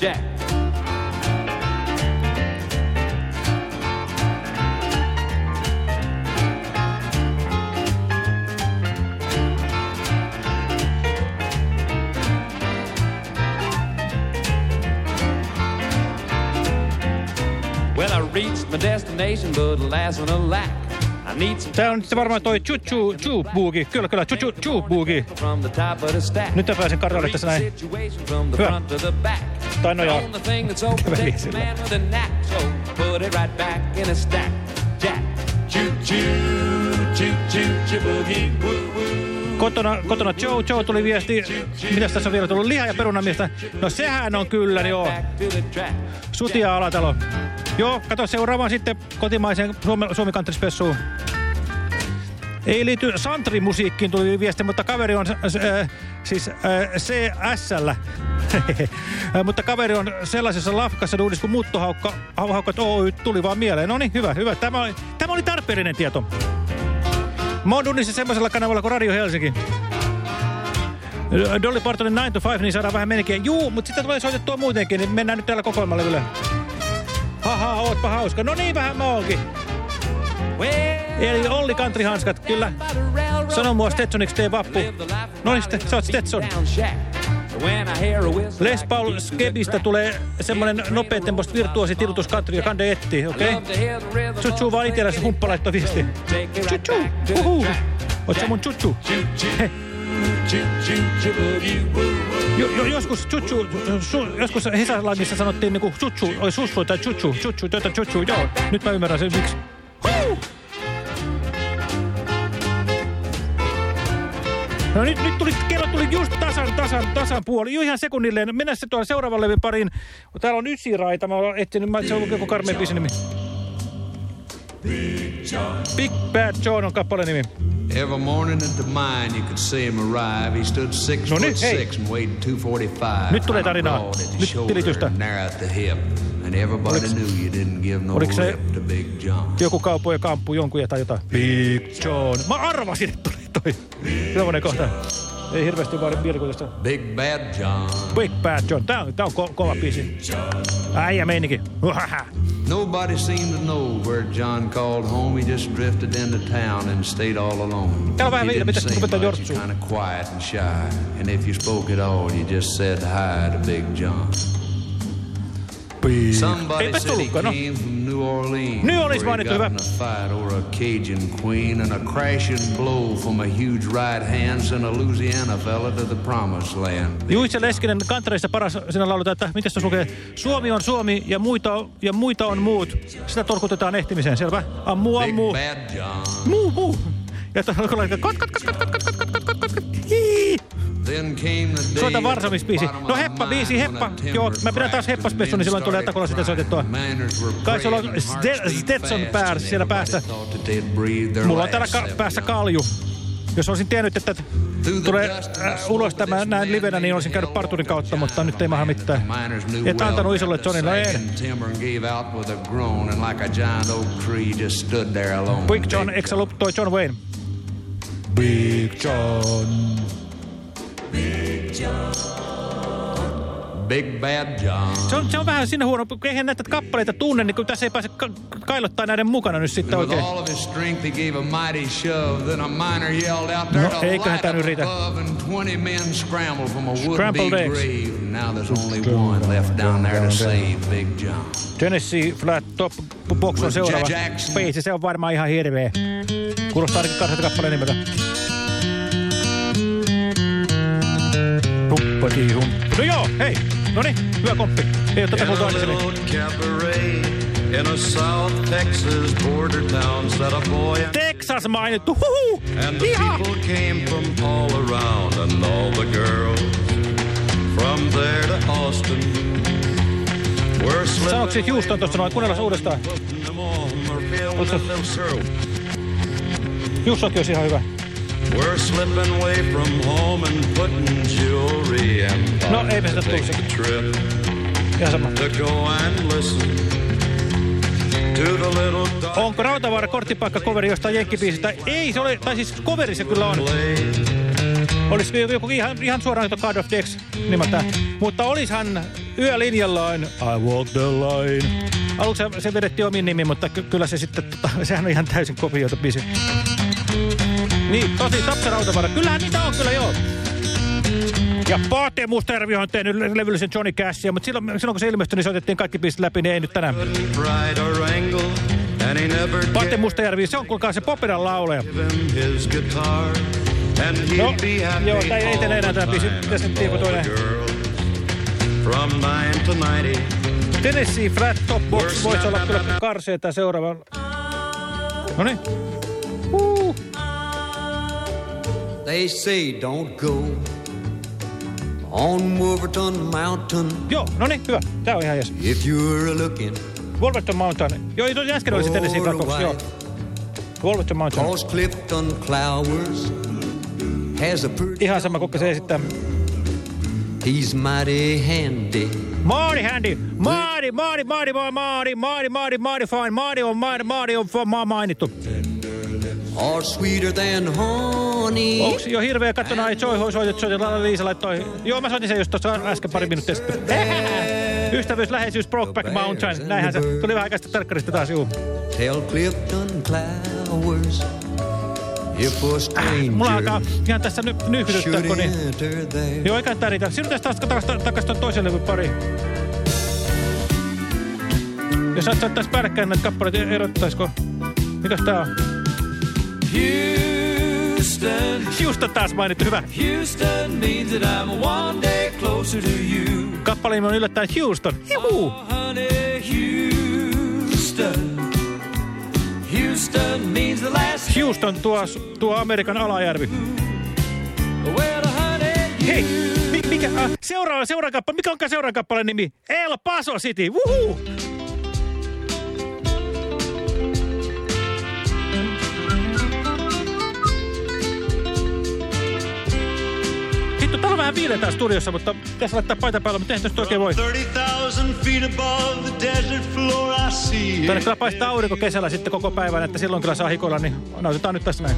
Jack. Tää on se varmaan toi chuchu, chu, boogie. Kyllä, kyllä, chuchu, chu, boogie. from the top of the stack. Nyt mä pääsen karralle tässä näin. Hyvä. Tai no open Käveli sillä. put it right back in a stack. Jack. Choo-choo, choo-choo, choo-boogie, woo-woo. Kotona, kotona Joe, Joe tuli viesti. Mitäs tässä on vielä tullut? Liha- ja perunamiestä. No sehän on kyllä, joo. Sutia Alatalo. Joo, kato seuraavaan sitten kotimaiseen Suomi, Country Spessuun. Ei liity Santri-musiikkiin tuli viesti, mutta kaveri on äh, siis äh, CSL. mutta kaveri on sellaisessa lafkassa duudissa kuin Muttohaukka Oy tuli vaan mieleen. No niin, hyvä, hyvä. Tämä oli, tämä oli tarpeellinen tieto. Mä oon duunissa semmoisella kanavalla kuin Radio Helsinki. Dolly Partonin 9 to 5, niin saadaan vähän menikin. Juu, mutta sitten tulee soitettua muutenkin, niin mennään nyt täällä kokoelmalle yle. Haha, ootpa hauska. No niin, vähän mä oonkin. Eli Olli Country-hanskat, kyllä. Sano mua Stetsoniksi tee vappu. No niin, sä oot Stetson. Les Paul Skebistä tulee semmonen nopeatempoista virtuosi tilutus country ja kande etti, okei? Okay? Chuchu vaan itelläsi humppa laittoi viesti. Chuchu, uhu. Oot mun chuchu? Jo, jo, joskus chuchu, su, joskus Hesarlangissa sanottiin niinku chuchu, oi sussu tai chuchu, chuchu, tätä chuchu, joo. Nyt mä ymmärrän sen miksi. No nyt, nyt tuli, kello tuli just tasan, tasan, tasan puoli. Jo ihan sekunnilleen. Mennään se tuolla seuraavan levyn pariin. Täällä on ysiraita. Mä oon etsinyt, mä se on joku karmeen biisin nimi. Big Bad John on kappaleen nimi. Every morning at the mine you could see him arrive. He stood six No foot niin, six and weighed 245. Nyt tulee tarinaa. Nyt tilitystä. narrow at the hip. And everybody Oliks- knew you didn't give no Oliko se- to Big John. Joku kaupo ja kamppu jonkun tai jotain. Big John. Mä arvasin, että tuli toi. Sellainen kohta. Ei hirveästi vaan mielikuvitusta. Big Bad John. Big Bad John. Tää on, tää on ko kova biisi. Äijä meininki. Nobody seemed to know where John called home. He just drifted into town and stayed all alone. Täällä vähän didn't pitäisi ruveta jortsuun. kind of quiet and shy. And if you spoke at all, you just said hi to Big John oppii. No. Juise Leskinen, kantareista paras, sinä lauletaan, että miten se lukee? Suomi on Suomi ja muita, ja muita on muut. Sitä torkutetaan ehtimiseen, selvä? Ammu, ammu. Muu, muu. Ja tuolla kat, kat, kat, kat, kat, kat, kat. Soita varsomisbiisi. No heppa biisi, heppa. Joo, mä pidän taas heppaspessun, niin silloin tulee takolla sitä soitettua. Kai sulla on Stetson pää siellä päässä. Mulla on täällä ka päässä kalju. Jos olisin tiennyt, että tulee äh, ulos tämä näin livenä, niin olisin käynyt parturin kautta, mutta nyt ei maha mitään. Et antanut isolle Johnille, ei. Big John, eikö toi John Wayne? Big John. Big Bad John. Se on, se on vähän sinne huono, kun eihän näitä kappaleita tunne, niin kun tässä ei pääse ka kailottaa näiden mukana nyt sitten oikein. No, eiköhän up nyt riitä. above, and 20 men scrambled eggs. Now there's only one left down there to save Big John. Tennessee Flat Top Box on seuraava. Biisi, se on varmaan ihan hirveä. Kuulostaa ainakin kahdesta kappaleen nimeltä. Hum. No joo, hei. No niin, hyvä komppi. Ei ole tätä In kuultu a little aikaisemmin. in a South Texas border town sat a boy and, Texas mainittu, huhu! and the Ihan! people came from all around and all the girls from there to Austin were slipping Houston tuossa noin? Kuunnellaan uudestaan. Houstonkin olisi ihan hyvä. We're slipping away from home and putting jewelry and No, eipä sitä to tullut take a trip sama. to go and listen to the little dog Onko Rautavaara korttipaikka coveri jostain jenkkibiisistä? Ei, se oli, tai siis coveri se kyllä on. Olisiko joku ihan, ihan suoraan joku God of Dex nimeltään. Mutta olishan yölinjallaan I walk the line. Aluksi se- vedettiin omin nimi, mutta ky kyllä se sitten, tota, sehän on ihan täysin kopioitu biisi. Niin, tosi Tapsa Rautavaara. Kyllähän niitä on kyllä joo. Ja Pate Mustervi on tehnyt le- levyllisen Johnny Cashia, mutta silloin, silloin kun se ilmestyi, niin soitettiin kaikki biisit läpi, niin ei nyt tänään. Pate Mustajärvi, se on kuulkaa se Popedan lauleja. No, joo, tää ei etene enää tää biisi. Mitäs nyt all toinen? from nine to ninety. Tennessee Flat Top Box voisi olla kyllä karsee tää seuraava. Noniin. Woo. They say don't go on Wolverton Mountain. Joo, no niin, hyvä. Tää on ihan jäs. If you're looking. Wolverton Mountain. Joo, äsken olisi tänne siinä Blackhawks, joo. Wolverton Mountain. Cause Clifton Flowers has a pretty ihan sama, kuka se esittää. He's mighty handy. Mighty handy. mighty, mighty, mighty, mighty, mighty, mighty, mighty Marty mighty Marty mighty, mighty Marty on mainittu. Or sweeter than honey. Onks jo hirveä kattona, ei Joy soitet, soitet, Liisa laittoi. Joo, mä soitin sen just tuossa äsken pari minuuttia sitten. Ystävyys, läheisyys, Brokeback Mountain. Näinhän se tuli vähän aikaista tarkkarista taas, juu. Tell Clifton stranger Mulla alkaa ihan tässä ny should kun niin. Joo, eikä riitä. Siirrytään taas takas, takas ton toisen levyn pari. Jos sä soittais päällekkäin näitä kappaleita, erottaisiko? Mitäs tää on? Houston. Houston taas mainittu, hyvä. Houston means that I'm one day closer to you. Kappale nimi on yllättäen Houston. Juhu! Oh, honey, Houston. Houston means the last Houston, tuo, tuo Amerikan alajärvi. Well, honey, Hei, mi, mikä, seuraava, seuraava kappale, mikä onkaan seuraava kappaleen nimi? El Paso City, wuhuu! Täällä on vähän viiletää studiossa, mutta pitäisi laittaa paita päällä, mutta eihän oikein voi. 30,000 feet above the desert floor I see Tänne kyllä paistaa aurinko kesällä sitten koko päivän, että silloin kyllä saa hikoilla, niin nautitaan nyt tästä näin.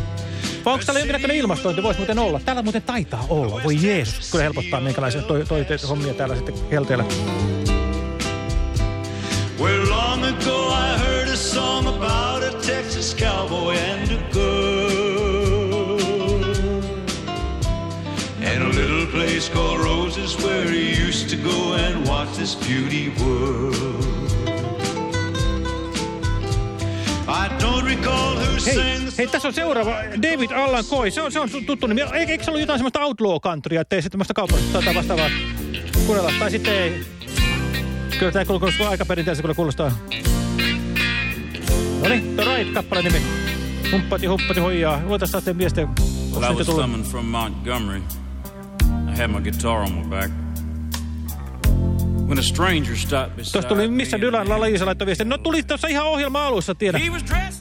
Vai onko täällä jonkinnäköinen ilmastointi? Voisi muuten olla. Täällä muuten taitaa olla. Voi Jeesus, kyllä helpottaa minkälaisia toi, toi, toi, hommia täällä sitten helteellä. Where long ago I heard a song about a Texas cowboy and a girl. Place called Roses where he used to go and watch this beauty world. I don't recall who Hei, hei, tässä on seuraava David Allan Coy. Se on, se on tuttu nimi. Eikö, eikö se ollut jotain semmoista outlaw countrya, ettei sitten tämmöistä kaupallista tai vastaavaa kuunnella? Tai sitten ei. Kyllä tämä kuulostaa aika perinteisesti, kyllä kuulostaa. No niin, The Right kappale nimi. Humppati, huppati, hoijaa. Luotas taas teidän viestiä. Well, I was coming from Montgomery. I had my guitar on my back. When a stranger stopped beside Tuossa tuli, missä Dylan Laliisa laittoi viestiä. No tuli tuossa ihan ohjelma alussa, tiedä.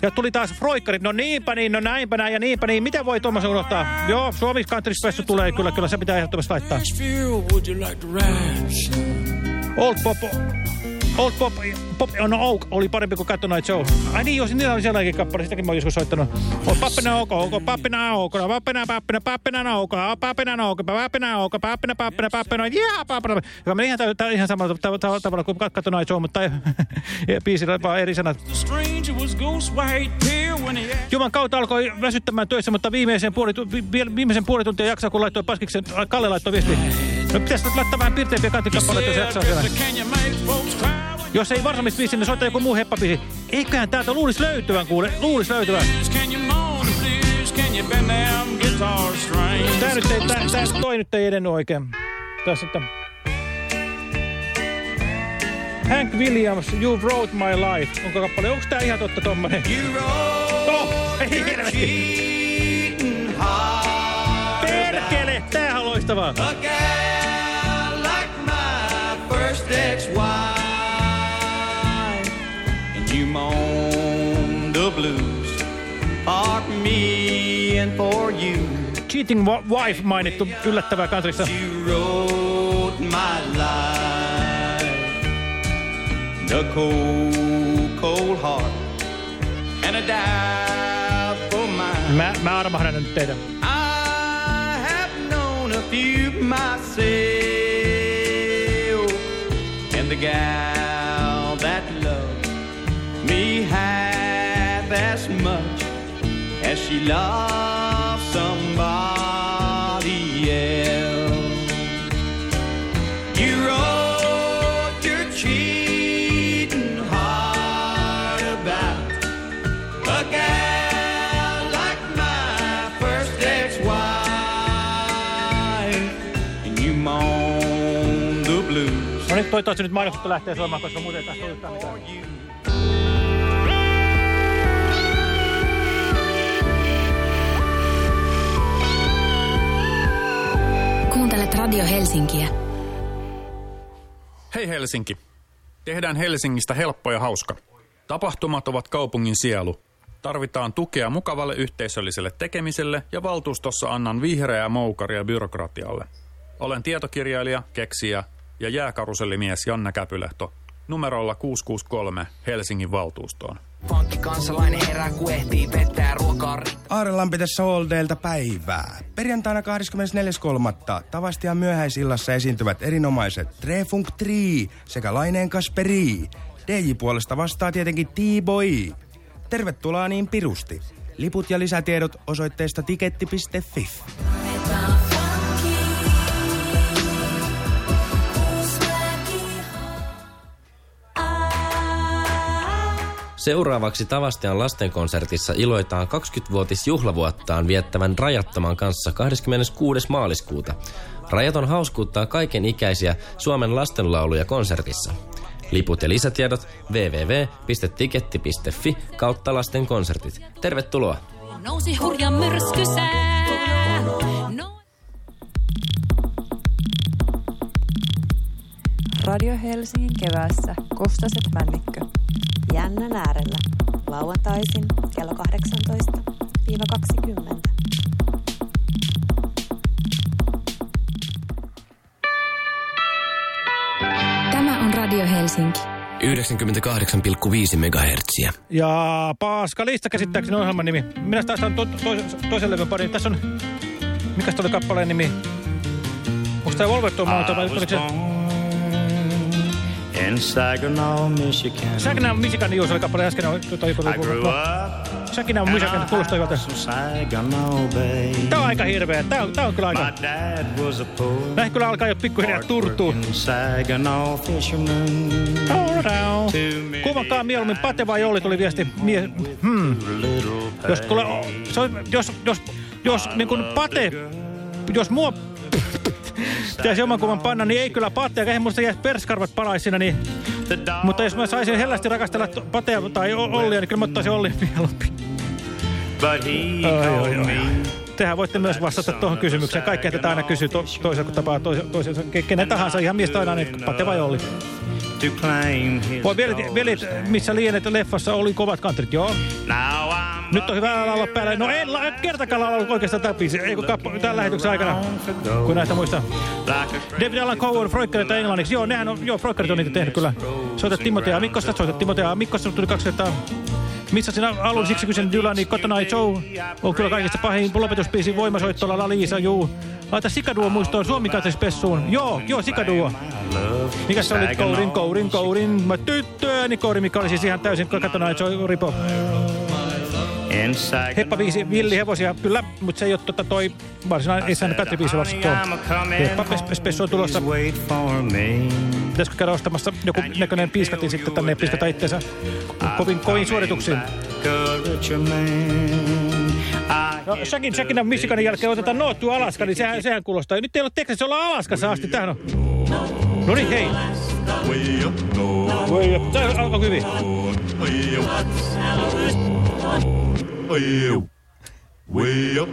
Ja tuli taas Froikkarit. No niinpä niin, no näinpä näin ja niinpä niin. Miten voi tuommoisen unohtaa? Joo, Suomi Country Special tulee kyllä, kyllä se pitää ehdottomasti laittaa. Old Pop, Old Pop, Pop on Oak oli parempi kuin Cat Night Show. Ai niin, jos niillä oli sellainenkin kappale, sitäkin mä oon joskus soittanut. On pappina oko, oko, pappina oko, pappina, pappina, pappina oko, pappina oko, pappina oko, pappina, pappina, pappina, jää, pappina. Joka meni ihan, tää- ihan samalla tavalla kuin Cat Night Show, mutta biisillä vaan eri sanat. Juman kautta alkoi väsyttämään töissä, mutta viimeisen puoli, viimeisen puoli tuntia jaksaa, kun laittoi paskiksen. Kalle laittoi viesti. No pitäisi laittaa vähän pirteempiä kantikappaleita, jos jaksaa siellä. You Jos ei varsomisbiisi, niin soittaa joku muu heppabiisi. Eiköhän täältä luulisi löytyvän, kuule. Luulisi löytyvän. You you? Tää nyt ei, tää, tää, toi nyt ei edennyt oikein. Tässä että... Hank Williams, You Wrote My Life. Onko kappale? Onko tää ihan totta tommonen? Oh, ei helvetti. Perkele! Täähän on loistavaa. A Moan the blues For me and for you Cheating Wife mainittu yllättävää kantrissa. You wrote my life The cold, cold heart And a die for mine Mä, mä armahdan nyt teitä. I have known a few myself, and the gal much as she loved somebody else. You wrote your cheating heart about a gal like my first ex-wife, and you moan the blues. No nyt toivottavasti nyt mainokset lähtee soimaan, koska muuten ei tästä ole yhtään mitään. Kuuntelet Radio Helsinkiä. Hei Helsinki. Tehdään Helsingistä helppo ja hauska. Tapahtumat ovat kaupungin sielu. Tarvitaan tukea mukavalle yhteisölliselle tekemiselle ja valtuustossa annan vihreää moukaria byrokratialle. Olen tietokirjailija, keksijä ja jääkarusellimies Janne Käpylehto. Numerolla 663 Helsingin valtuustoon. Pankki kansalainen herää, tässä Oldeelta päivää. Perjantaina 24.3. Tavastian myöhäisillassa esiintyvät erinomaiset Trefunk Tree sekä Laineen Kasperi. DJ puolesta vastaa tietenkin T-Boy. Tervetuloa niin pirusti. Liput ja lisätiedot osoitteesta tiketti.fi. Seuraavaksi Tavastian lastenkonsertissa iloitaan 20-vuotisjuhlavuottaan viettävän Rajattoman kanssa 26. maaliskuuta. Rajaton hauskuuttaa kaiken ikäisiä Suomen lastenlauluja konsertissa. Liput ja lisätiedot www.tiketti.fi kautta lasten konsertit. Tervetuloa! Nousi hurja myrskysää. No. Radio Helsingin keväässä Kostaset Männikkö. Jännän äärellä. Lauantaisin kello 18-20. Tämä on Radio Helsinki. 98,5 MHz. Ja Paska Lista käsittääkseni ohjelman nimi. Minä taas on to, to, toisen levyn pari. Tässä on, mikä oli kappaleen nimi? Onko tämä Volvetto Mountain vai oliko se? In Saginaw, Michigan. Saginaw, Michigan, juu, se oli kappale äsken. Tota, joku, I grew up Saginaw, Michigan, kuulostaa hyvältä. Tää on aika hirveä. Tää on, tää on kyllä aika... My dad was a poor, Näin kyllä alkaa jo pikkuhiljaa turtuu. Saginaw fisherman. Kuvakaa mieluummin Pate vai Olli tuli viesti. Mie, hmm. Jos, kuule, se on, jos, jos, jos niin kuin Pate, jos mua pitäisi oman panna, niin ei kyllä Pate, eikä musta jäisi perskarvat palaisi siinä, niin... Mutta jos mä saisin hellästi rakastella Patea tai Ollia, niin kyllä mä ottaisin Ollin mieluummin. Me Tehän voitte myös vastata tuohon kysymykseen. Kaikkea tätä aina kysyy to kun tapaa toisensa. Kenen tahansa, ihan miestä aina, niin Pate vai Olli. Voi velit, velit missä lienet leffassa oli kovat kantrit, joo. Now I'm Nyt on hyvä laulaa päälle. No en la kertakaan laulaa oikeastaan biisin. Ei kun tämän lähetyksen aikana. Kun näistä muista. David Allan Cohen, Freukkarit englanniksi. Joo, nehän on, joo, Freukkarit on niitä tehnyt kyllä. Soitat Timotea Mikkosta, soitat Timotea Mikkosta, tuli kaksi kertaa. Missä sinä alun siksi kysyn Dylani, Cotton Eye Joe on kyllä kaikista pahin lopetuspiisi voimasoittolla La Liisa, juu. Laita Sikaduo muistoon Suomi spessuun. Joo, joo, Sikaduo. Mikä se oli? Kourin, kourin, kourin. Mä tyttöäni kouri, mikä oli siis ihan täysin Cotton Eye Joe ripo. Heppa viisi villihevosia, kyllä, mutta se ei ole tota toi varsinainen, ei sen Katri biisi varsin tuo. Heppa Pes- Spessu on tulossa. Pitäisikö käydä ostamassa joku näköinen piiskatin sitten tänne ja piiskata itseensä kovin, kovin suorituksiin. No, Shakin, Shakin on Michiganin jälkeen otetaan Noottu Alaska, niin sehän, sehän kuulostaa. Nyt ei ole Texas, ollaan Alaskassa asti. Tähän on. No niin, hei. Way up. Tämä alkoi hyvin. Way up, way up,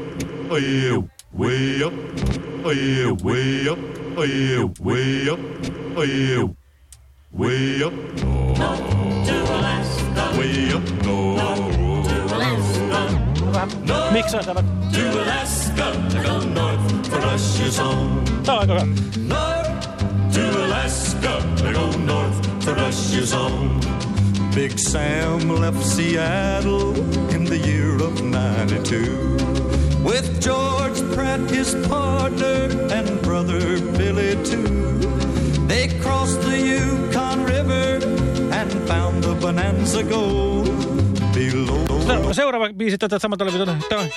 way up, way up, way up, way up, way up, way up, way up, way up, way up, no. Miksi sä tämä? To Alaska, to go north for Russia's home. Tämä. North to Alaska, to go north for Russia's home. Big Sam left Seattle in the year of 92 with George Pratt, his partner, and brother Billy too. They crossed the Yukon River and found the Bonanza Gold below. Se- Seuraava biisi tätä samalta. Tämä on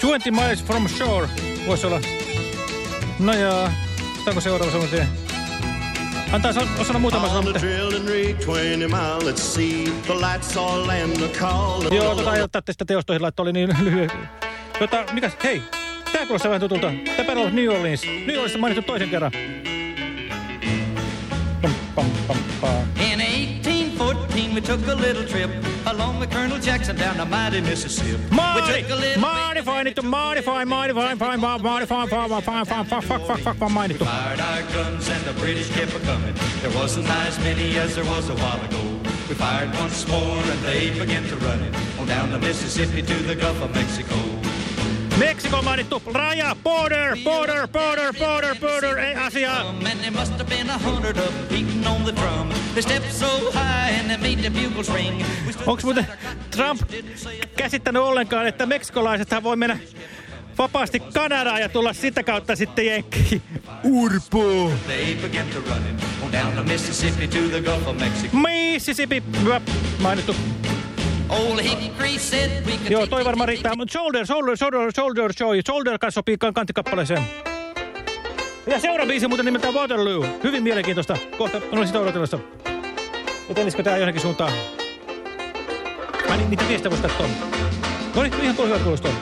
20 Miles from Shore. Voisi olla. No ja, onko seuraava semmoinen? Antaa sa- osana muutama sana, On the mutta... drill and rig, 20 mile at sea. The lights all land the call. Joo, tota ajattaatte sitä teostoihin laittaa, oli niin lyhyt. Tota, mikäs, hei, tää kuulostaa vähän tutulta. Tää Battle of New Orleans. New Orleans mainittu toisen kerran. In 1814, we took a little trip along with Colonel Jackson down the mighty Mississippi. we Marty, took a little Marty, mainittu, Marty, fine, Marty, fine, fine, fine, Marty, fine, fine, fine, fine, fine, fuck, fuck, fuck, fuck, fuck, mainittu. fired our guns and the British kept a coming. There wasn't as many as there was a while ago. We fired once more and they began to run it on down the Mississippi to the Gulf of Mexico. Meksikon mainittu raja, border, border, border, border, border, ei asiaa. Onko muuten Trump käsittänyt ollenkaan, että meksikolaisethan voi mennä vapaasti Kanadaan ja tulla sitä kautta sitten jenkkiin. Urpo! Mississippi, mainittu Old Hickory said we could Joo, toi varmaan riittää. Shoulder, Shoulder, Shoulder, Shoulder, Show. Shoulder kanssa sopii kan- kantikappaleeseen. Ja seuraava biisi muuten nimeltään Waterloo. Hyvin mielenkiintoista. Kohta on sitä odotellessa. Ja tennisikö tää johonkin suuntaan? Ai niin, niitä viestejä voisi katsoa. No niin, ihan tuo hyvä kuulostaa.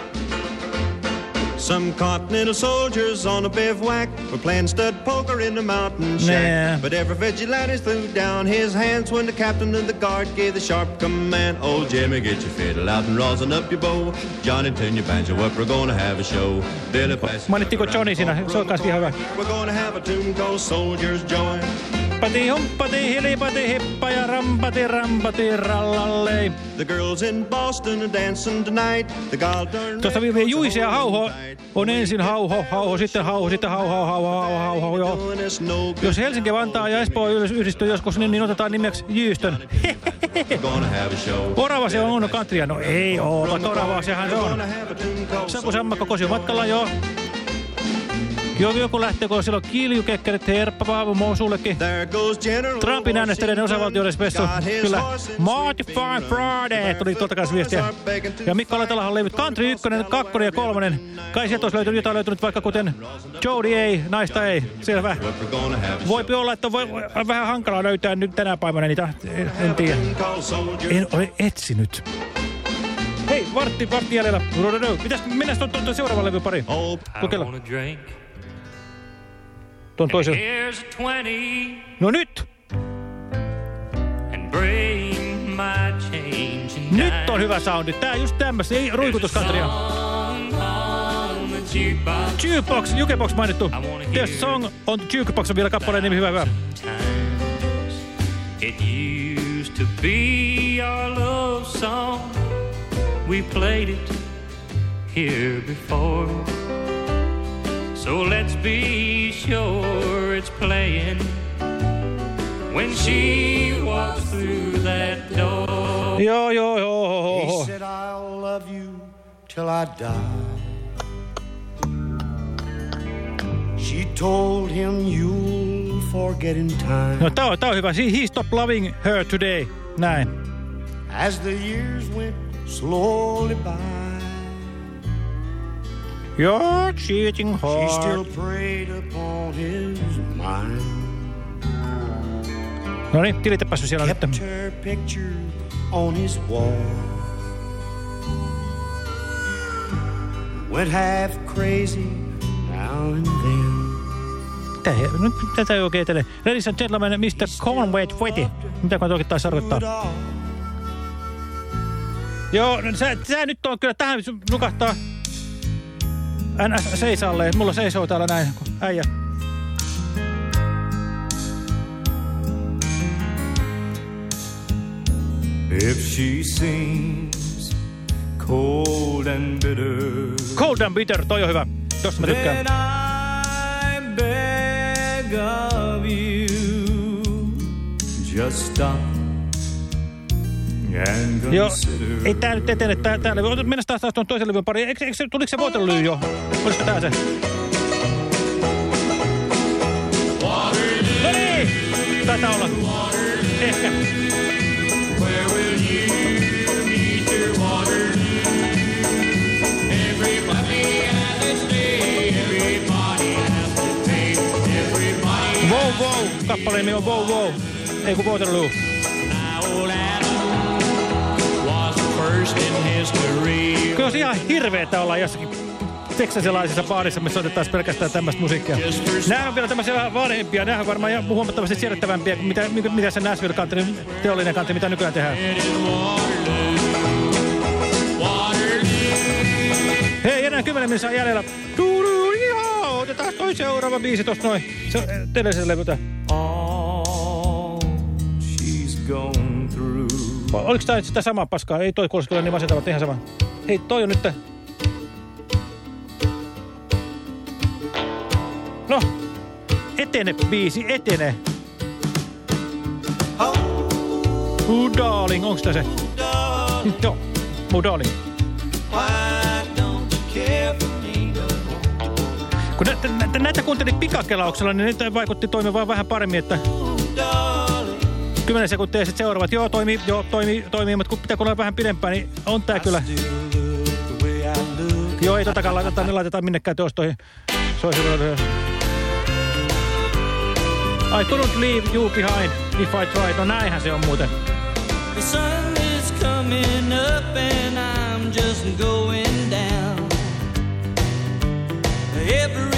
Some continental soldiers on a bivouac were playing stud poker in the mountain shack. Nah. But every vigilante threw down his hands when the captain of the guard gave the sharp command. Old Jimmy, get your fiddle out and rosin up your bow. Johnny, tune your banjo up, we're gonna have a show. Billy, pass Mainittiko Johnny siinä? Se on kans ihan hyvä. We're gonna have a tune called Soldiers Join. Pati humppati, hilipati, hippa ja rampati, rampati, rallallei. The girls in Boston are dancing tonight. The Tuosta vielä Juise ja Hauho on ensin Hauho, Hauho, sitten Hauho, sitten Hauho, Hauho, Hauho, Hauho, joo. Jos Helsinki, Vantaa ja Espoo yhdistyy joskus, niin, niin otetaan nimeksi Jyystön. Orava se on Uno Kantria. No ei oo, mutta Orava sehän se on. Kun Sammakko Kosi on matkalla, joo. Joo, joku lähtee, kun silloin Kilju Kekkerit, Herppa Paavo sullekin. Trumpin äänestäjien osavaltioiden spessu. Kyllä. Marty Fine Friday tuli tuolta kanssa viestiä. Ja Mikko Alatalahan on levyt Country 1, 2 ja 3. Kai sieltä olisi löytynyt jotain löytynyt vaikka kuten Jody ei, naista ei. Selvä. Voipi olla, että voi, on vähän hankalaa löytää nyt tänä päivänä niitä. En, en tiedä. En ole etsinyt. Hei, vartti, vartti jäljellä. Mitäs, mennään tuon seuraavan levy pari. Kokeilla. Tuon toisen. Here's a 20 No nyt! Nyt on hyvä soundi. Tää just tämmössä, ei ruikutuskantria. Jukebox, Jukebox mainittu. The Song on Jukebox on vielä kappaleen nimi, hyvä, hyvä. It used to be our love song. We played it here before. So let's be sure it's playing when she walks through that door. Joo, joo, joo. He said, I'll love you till I die. She told him you'll forget in time. No tää on, tää on hyvä. He, he stopped loving her today. Näin. As the years went slowly by, You're cheating she hard. still preyed upon his mind. No niin, tilitäpäs siellä nyt. Kept her picture on his wall. Went half crazy now and then. Tää, ei- nyt tätä ei oikein etene. Ladies and gentlemen, Mr. Conway Twitty. Mitä kun toki taisi tarkoittaa? Joo, no, sä, sä nyt on kyllä tähän nukahtaa NS seisalle. Mulla seisoo täällä näin, kun äijä. If she seems cold and bitter, Cold and Bitter, toi on hyvä. Tosta mä tykkään. then I beg of you, just stop Joo, ei tää nyt etene. Tää, tää levy. Mennään taas taas tuon toisen levyn pariin. Eikö, eikö, tuliko se Waterloo jo? Olisiko tää se? No niin! Taitaa olla. Ehkä. Wow Wow, kappaleen on Wow Wow. Ei kun Waterloo. Kyllä olisi ihan hirveetä olla jossakin teksasilaisessa baarissa, missä otettaisiin pelkästään tämmöistä musiikkia. Nämä on vielä tämmöisiä vähän vanhempia. Nämä on varmaan huomattavasti siedettävämpiä kuin mitä, mitä- se Nashville country, teollinen country, mitä nykyään tehdään. Hei, enää kymmenen minuuttia jäljellä. Joo, otetaan toi seuraava biisi tosta noin. Se on edellisen levyltä. She's gone. Oliko nyt sitä samaa paskaa? Ei toi kuulosti kyllä niin masentavalta, ihan sama. Hei, toi on nyt... No, etene biisi, etene. Oh, darling, tää se? Joo, oh, darling. Kun nä nä näitä kuuntelin pikakelauksella, niin nyt vaikutti toimivan vähän paremmin, että... 10 sekuntia ja sitten seuraavat. Joo, toimii, joo, toimii, toimii, mutta kun pitää kuulla vähän pidempään, niin on tää kyllä. Joo, ei totakaan laiteta, niin laitetaan minnekään teostoihin. Se olisi hyvä. I couldn't leave you behind if I tried. No näinhän se on muuten. The sun is coming up and I'm just going down. Everywhere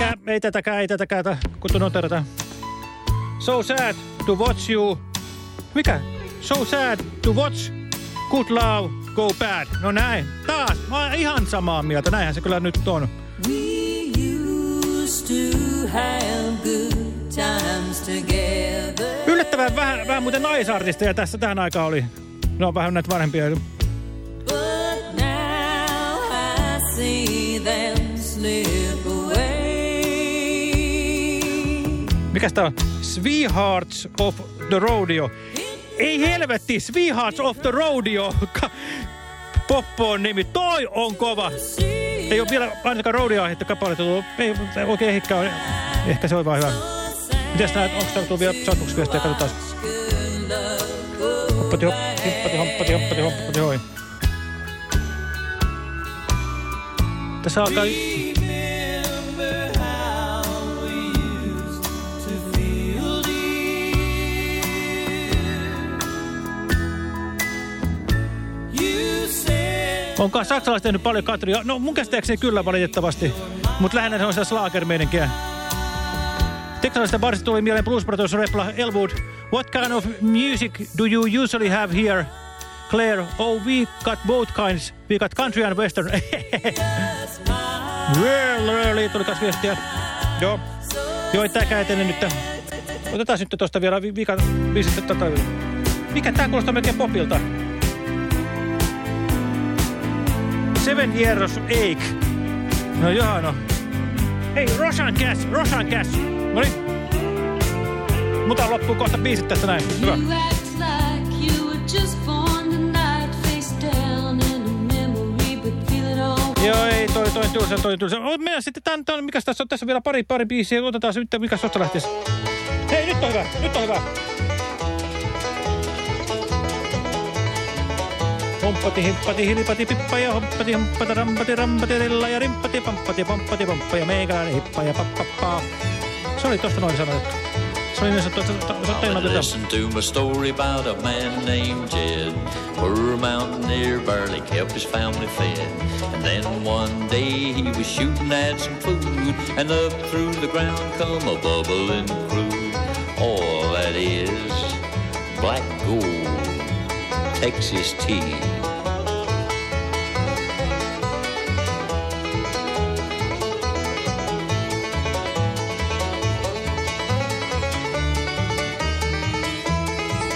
tätäkään, ei tätäkään, ei tätäkään, tä- kun noterata. So sad to watch you. Mikä? So sad to watch good love go bad. No näin. Taas. Mä oon ihan samaa mieltä. Näinhän se kyllä nyt on. We used to have good times together. Yllättävän vähän, vähän muuten naisartisteja tässä tähän aikaan oli. Ne on vähän näitä vanhempia. But now I see them slip Mikäs tää on? Sweethearts of the Rodeo. Ei helvetti, Sweethearts of the Rodeo. Poppo on nimi. Toi on kova. Ei ole vielä ainakaan rodeo-aihetta kappaletta tullut. Ei ei oikein ehkä ole. Ehkä se on vaan hyvä. Mites näet, onko täällä tullut vielä Southbox-viestiä? Katsotaan. Hoppati hop, hippati hoppati hoppati hoppati hoi. Tässä alkaa... Onko saksalaiset tehnyt paljon katria? No mun käsittääkseni kyllä valitettavasti. Mutta lähinnä se on sitä slaager-meininkiä. Texalaisesta barista tuli mieleen Blues Brothers Repla Elwood. What kind of music do you usually have here? Claire, oh we got both kinds. We got country and western. well, early, tuli kas viestiä. Joo. Joo, ei tääkään etene nyt. Otetaan nyt tuosta vielä vi vika mikä tää kuulostaa melkein popilta? Seven Years Ache. No joo, no. Hei, Roshan Cash, Roshan Cash. No niin. Mutta loppuu kohta biisit tästä näin. Hyvä. Joo, ei, toi, toi, tylsä, toi, tylsä. Mennään sitten tän, tän, mikäs tässä on? Tässä on vielä pari, pari biisiä. Otetaan se nyt, mikäs tosta lähtisi? Hei, nyt on hyvä, nyt on hyvä. Homppati, himppati, hilipati, pippa ja rampati, rampati, rilla ja rimppati, pomppa ja meikäläinen hippa ja pappapaa. Se oli tosta noin sanottu, Listen to my story about a man named Jed. Poor mountaineer barely kept his family fed. And then one day he was shooting at some food, and up through the ground come a bubbling crude. All that is black gold, Texas tea.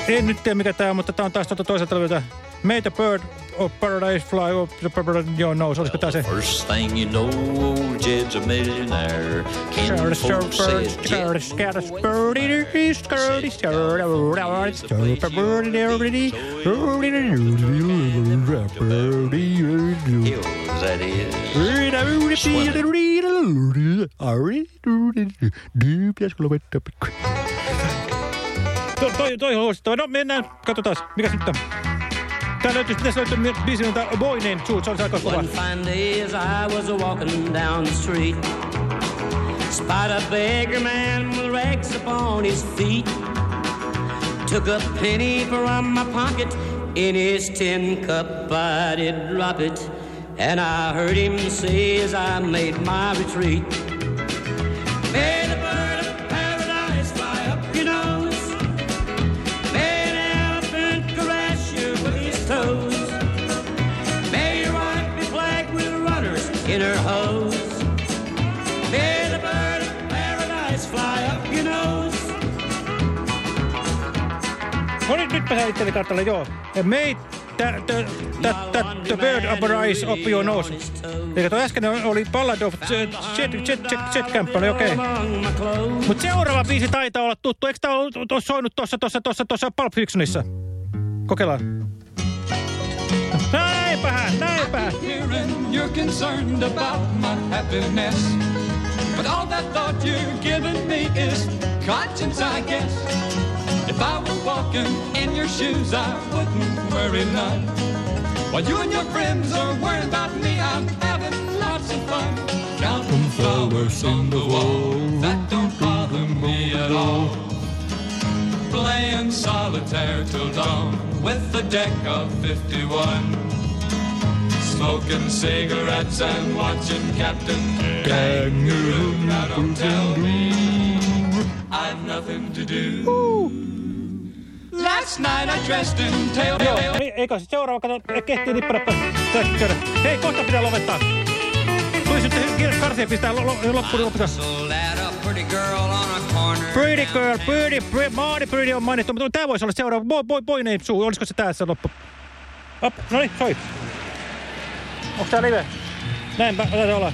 En nyt tiedä mikä tää on, mutta tää on taas tuolta toiselta levyltä. May the bird of paradise fly up your nose. Olisiko tää se? First thing you know, old Jed's a millionaire. Birdie, that is. Pitäisikö lopettaa pikku? Toi, toi, toi huolestuttava. No mennään, katsotaan. Mikäs nyt on? Tää löytyy, tässä Boy Named aika kova. One fine day as I was walking down the street, spied a beggar man with rags upon his feet. Took a penny from my pocket, in his tin cup I did drop it, and I heard him say as I made my retreat. May the bird in her hose. May the bird of paradise fly up your nose. No niin, nyt pääsee itseni kartalle, joo. May the, the, the, the, the bird of rise up your nose. Eli tuo äsken oli Ballad of Jet, Jet, Jet, Jet, Campbell, okei. Okay. Mutta seuraava biisi taitaa olla tuttu. Eikö tämä ollut ollut soinut tuossa, tuossa, tuossa, tuossa Pulp Fictionissa? Kokeillaan. Näinpähän, näinpähän. You're concerned about my happiness. But all that thought you're giving me is conscience, I guess. If I were walking in your shoes, I wouldn't worry none. While you and your friends are worried about me, I'm having lots of fun. Counting flowers on the wall. That don't bother me at all. Playing solitaire till dawn with the deck of 51. Smoking cigarettes and watching Captain Kangaroo. Now don't tell me I've nothing to do. Last night I dressed in tail. Joo, niin, eikä sit seuraava, kato, kehtii nipparappa. Hei, kohta pitää lopettaa. Tuli sitten kirjas karsia pistää lo- lo- loppuun lopettaa. Pretty girl, pretty, pretty, Marty Pretty on mainittu, mutta tää voisi olla seuraava. Boy, boy, boy name suu, olisiko se tässä loppu? Op, no niin, soi. Onks tää live? Näinpä, ota se olla.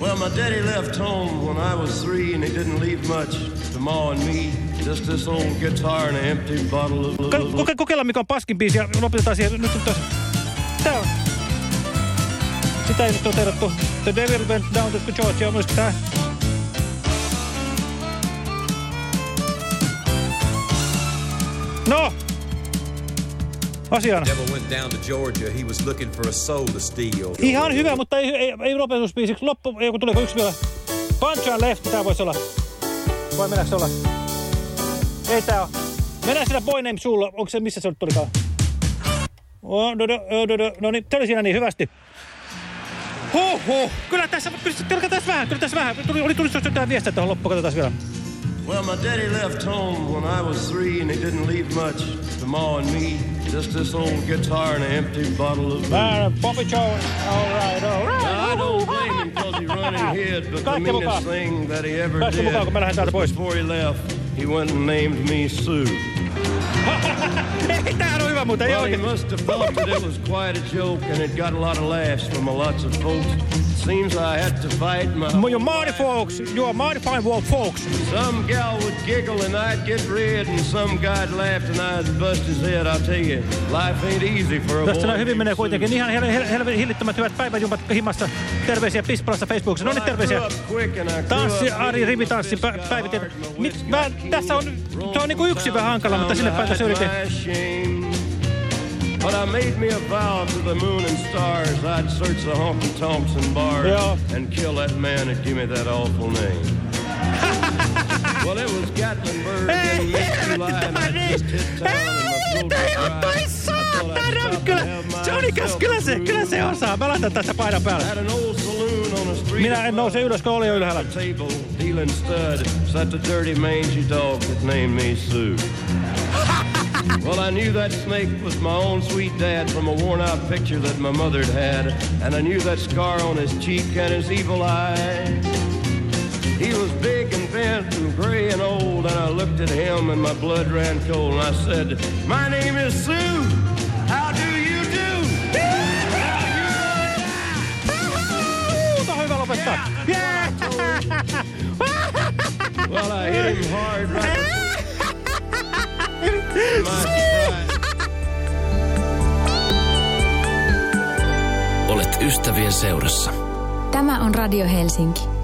Well, my daddy left home when I was three, and he didn't leave much to Ma and me. Just this old guitar and an empty bottle of... Koke- kokeillaan mikä on paskin biisi ja lopetetaan siihen. Nyt on tos... Tää on. Sitä ei nyt ole tehdetty. The Devil Went Down to Georgia on myöskin tää. No! Asiana. Devil went down to Georgia. He was looking for a soul to steal. Ihan hyvä, mutta ei, ei, ei lopetusbiisiksi. Loppu, ei kun tuleeko yksi vielä. Punch and Left, tää voisi olla. Vai mennäänkö se olla? Ei tää on. Mennään sillä Boy Name sulla. Onko se, missä se nyt tulikaan? Oh, no, no, no, no, no, no niin, se oli siinä niin hyvästi. Huh, huh. Kyllä tässä, kyllä tässä vähän, kyllä tässä vähän. Tuli, oli tullut jotain viestiä tuohon loppuun, katsotaan vielä. Well, my daddy left home when I was three, and he didn't leave much to Ma and me. Just this old guitar and an empty bottle of Uh, Bobby Joe, all right, all right. Now, I don't blame him because he run and hid, but the meanest thing that he ever did mukaan, kun mä lähden täältä pois. before he left, he went and named me Sue. Hyvä muuten, ei oikein. must have thought that it was quite a joke, and it got a lot of laughs from a lots of folks. Seems I had to fight my. You're mighty folks, you're mighty fine walk folks. Some gal would giggle and I'd get red, and some guy'd laugh and I'd bust his head. I'll tell you, life ain't easy for a Tästä boy. näin hyvin menee kuitenkin. Ihan hel hel hel hillittömät hyvät päiväjumpat himassa. Terveisiä Pispalassa Facebookissa. No niin, terveisiä. Tanssi, Ari, rivitanssi, pä päivitin. Mit, mä, tässä on, se on niinku yksi vähän hankala, mutta sinne päin tässä yritin. But I made me a vow to the moon and stars I'd search the honky tonks and bars Yeah. and kill that man that gave me that awful name. well, it was Gatlinburg and mid-July and I just hit town and my. I thought I'd Johnny kyllä a se, kyllä se osaa. Mä laitan tässä paidan päälle. A Minä en nouse ylös, kun oli jo ylhäällä. table, dealing stud, sat the dirty mangy dog that named me Sue. Well, I knew that snake was my own sweet dad from a worn out picture that my mother'd had, and I knew that scar on his cheek and his evil eye. He was big and bent and gray and old, and I looked at him and my blood ran cold, and I said, My name is Sue. How do you do? Tuo on hyvä lopettaa. Yeah! Well, I hit him hard right. Olet ystävien seurassa. Tämä on Radio Helsinki.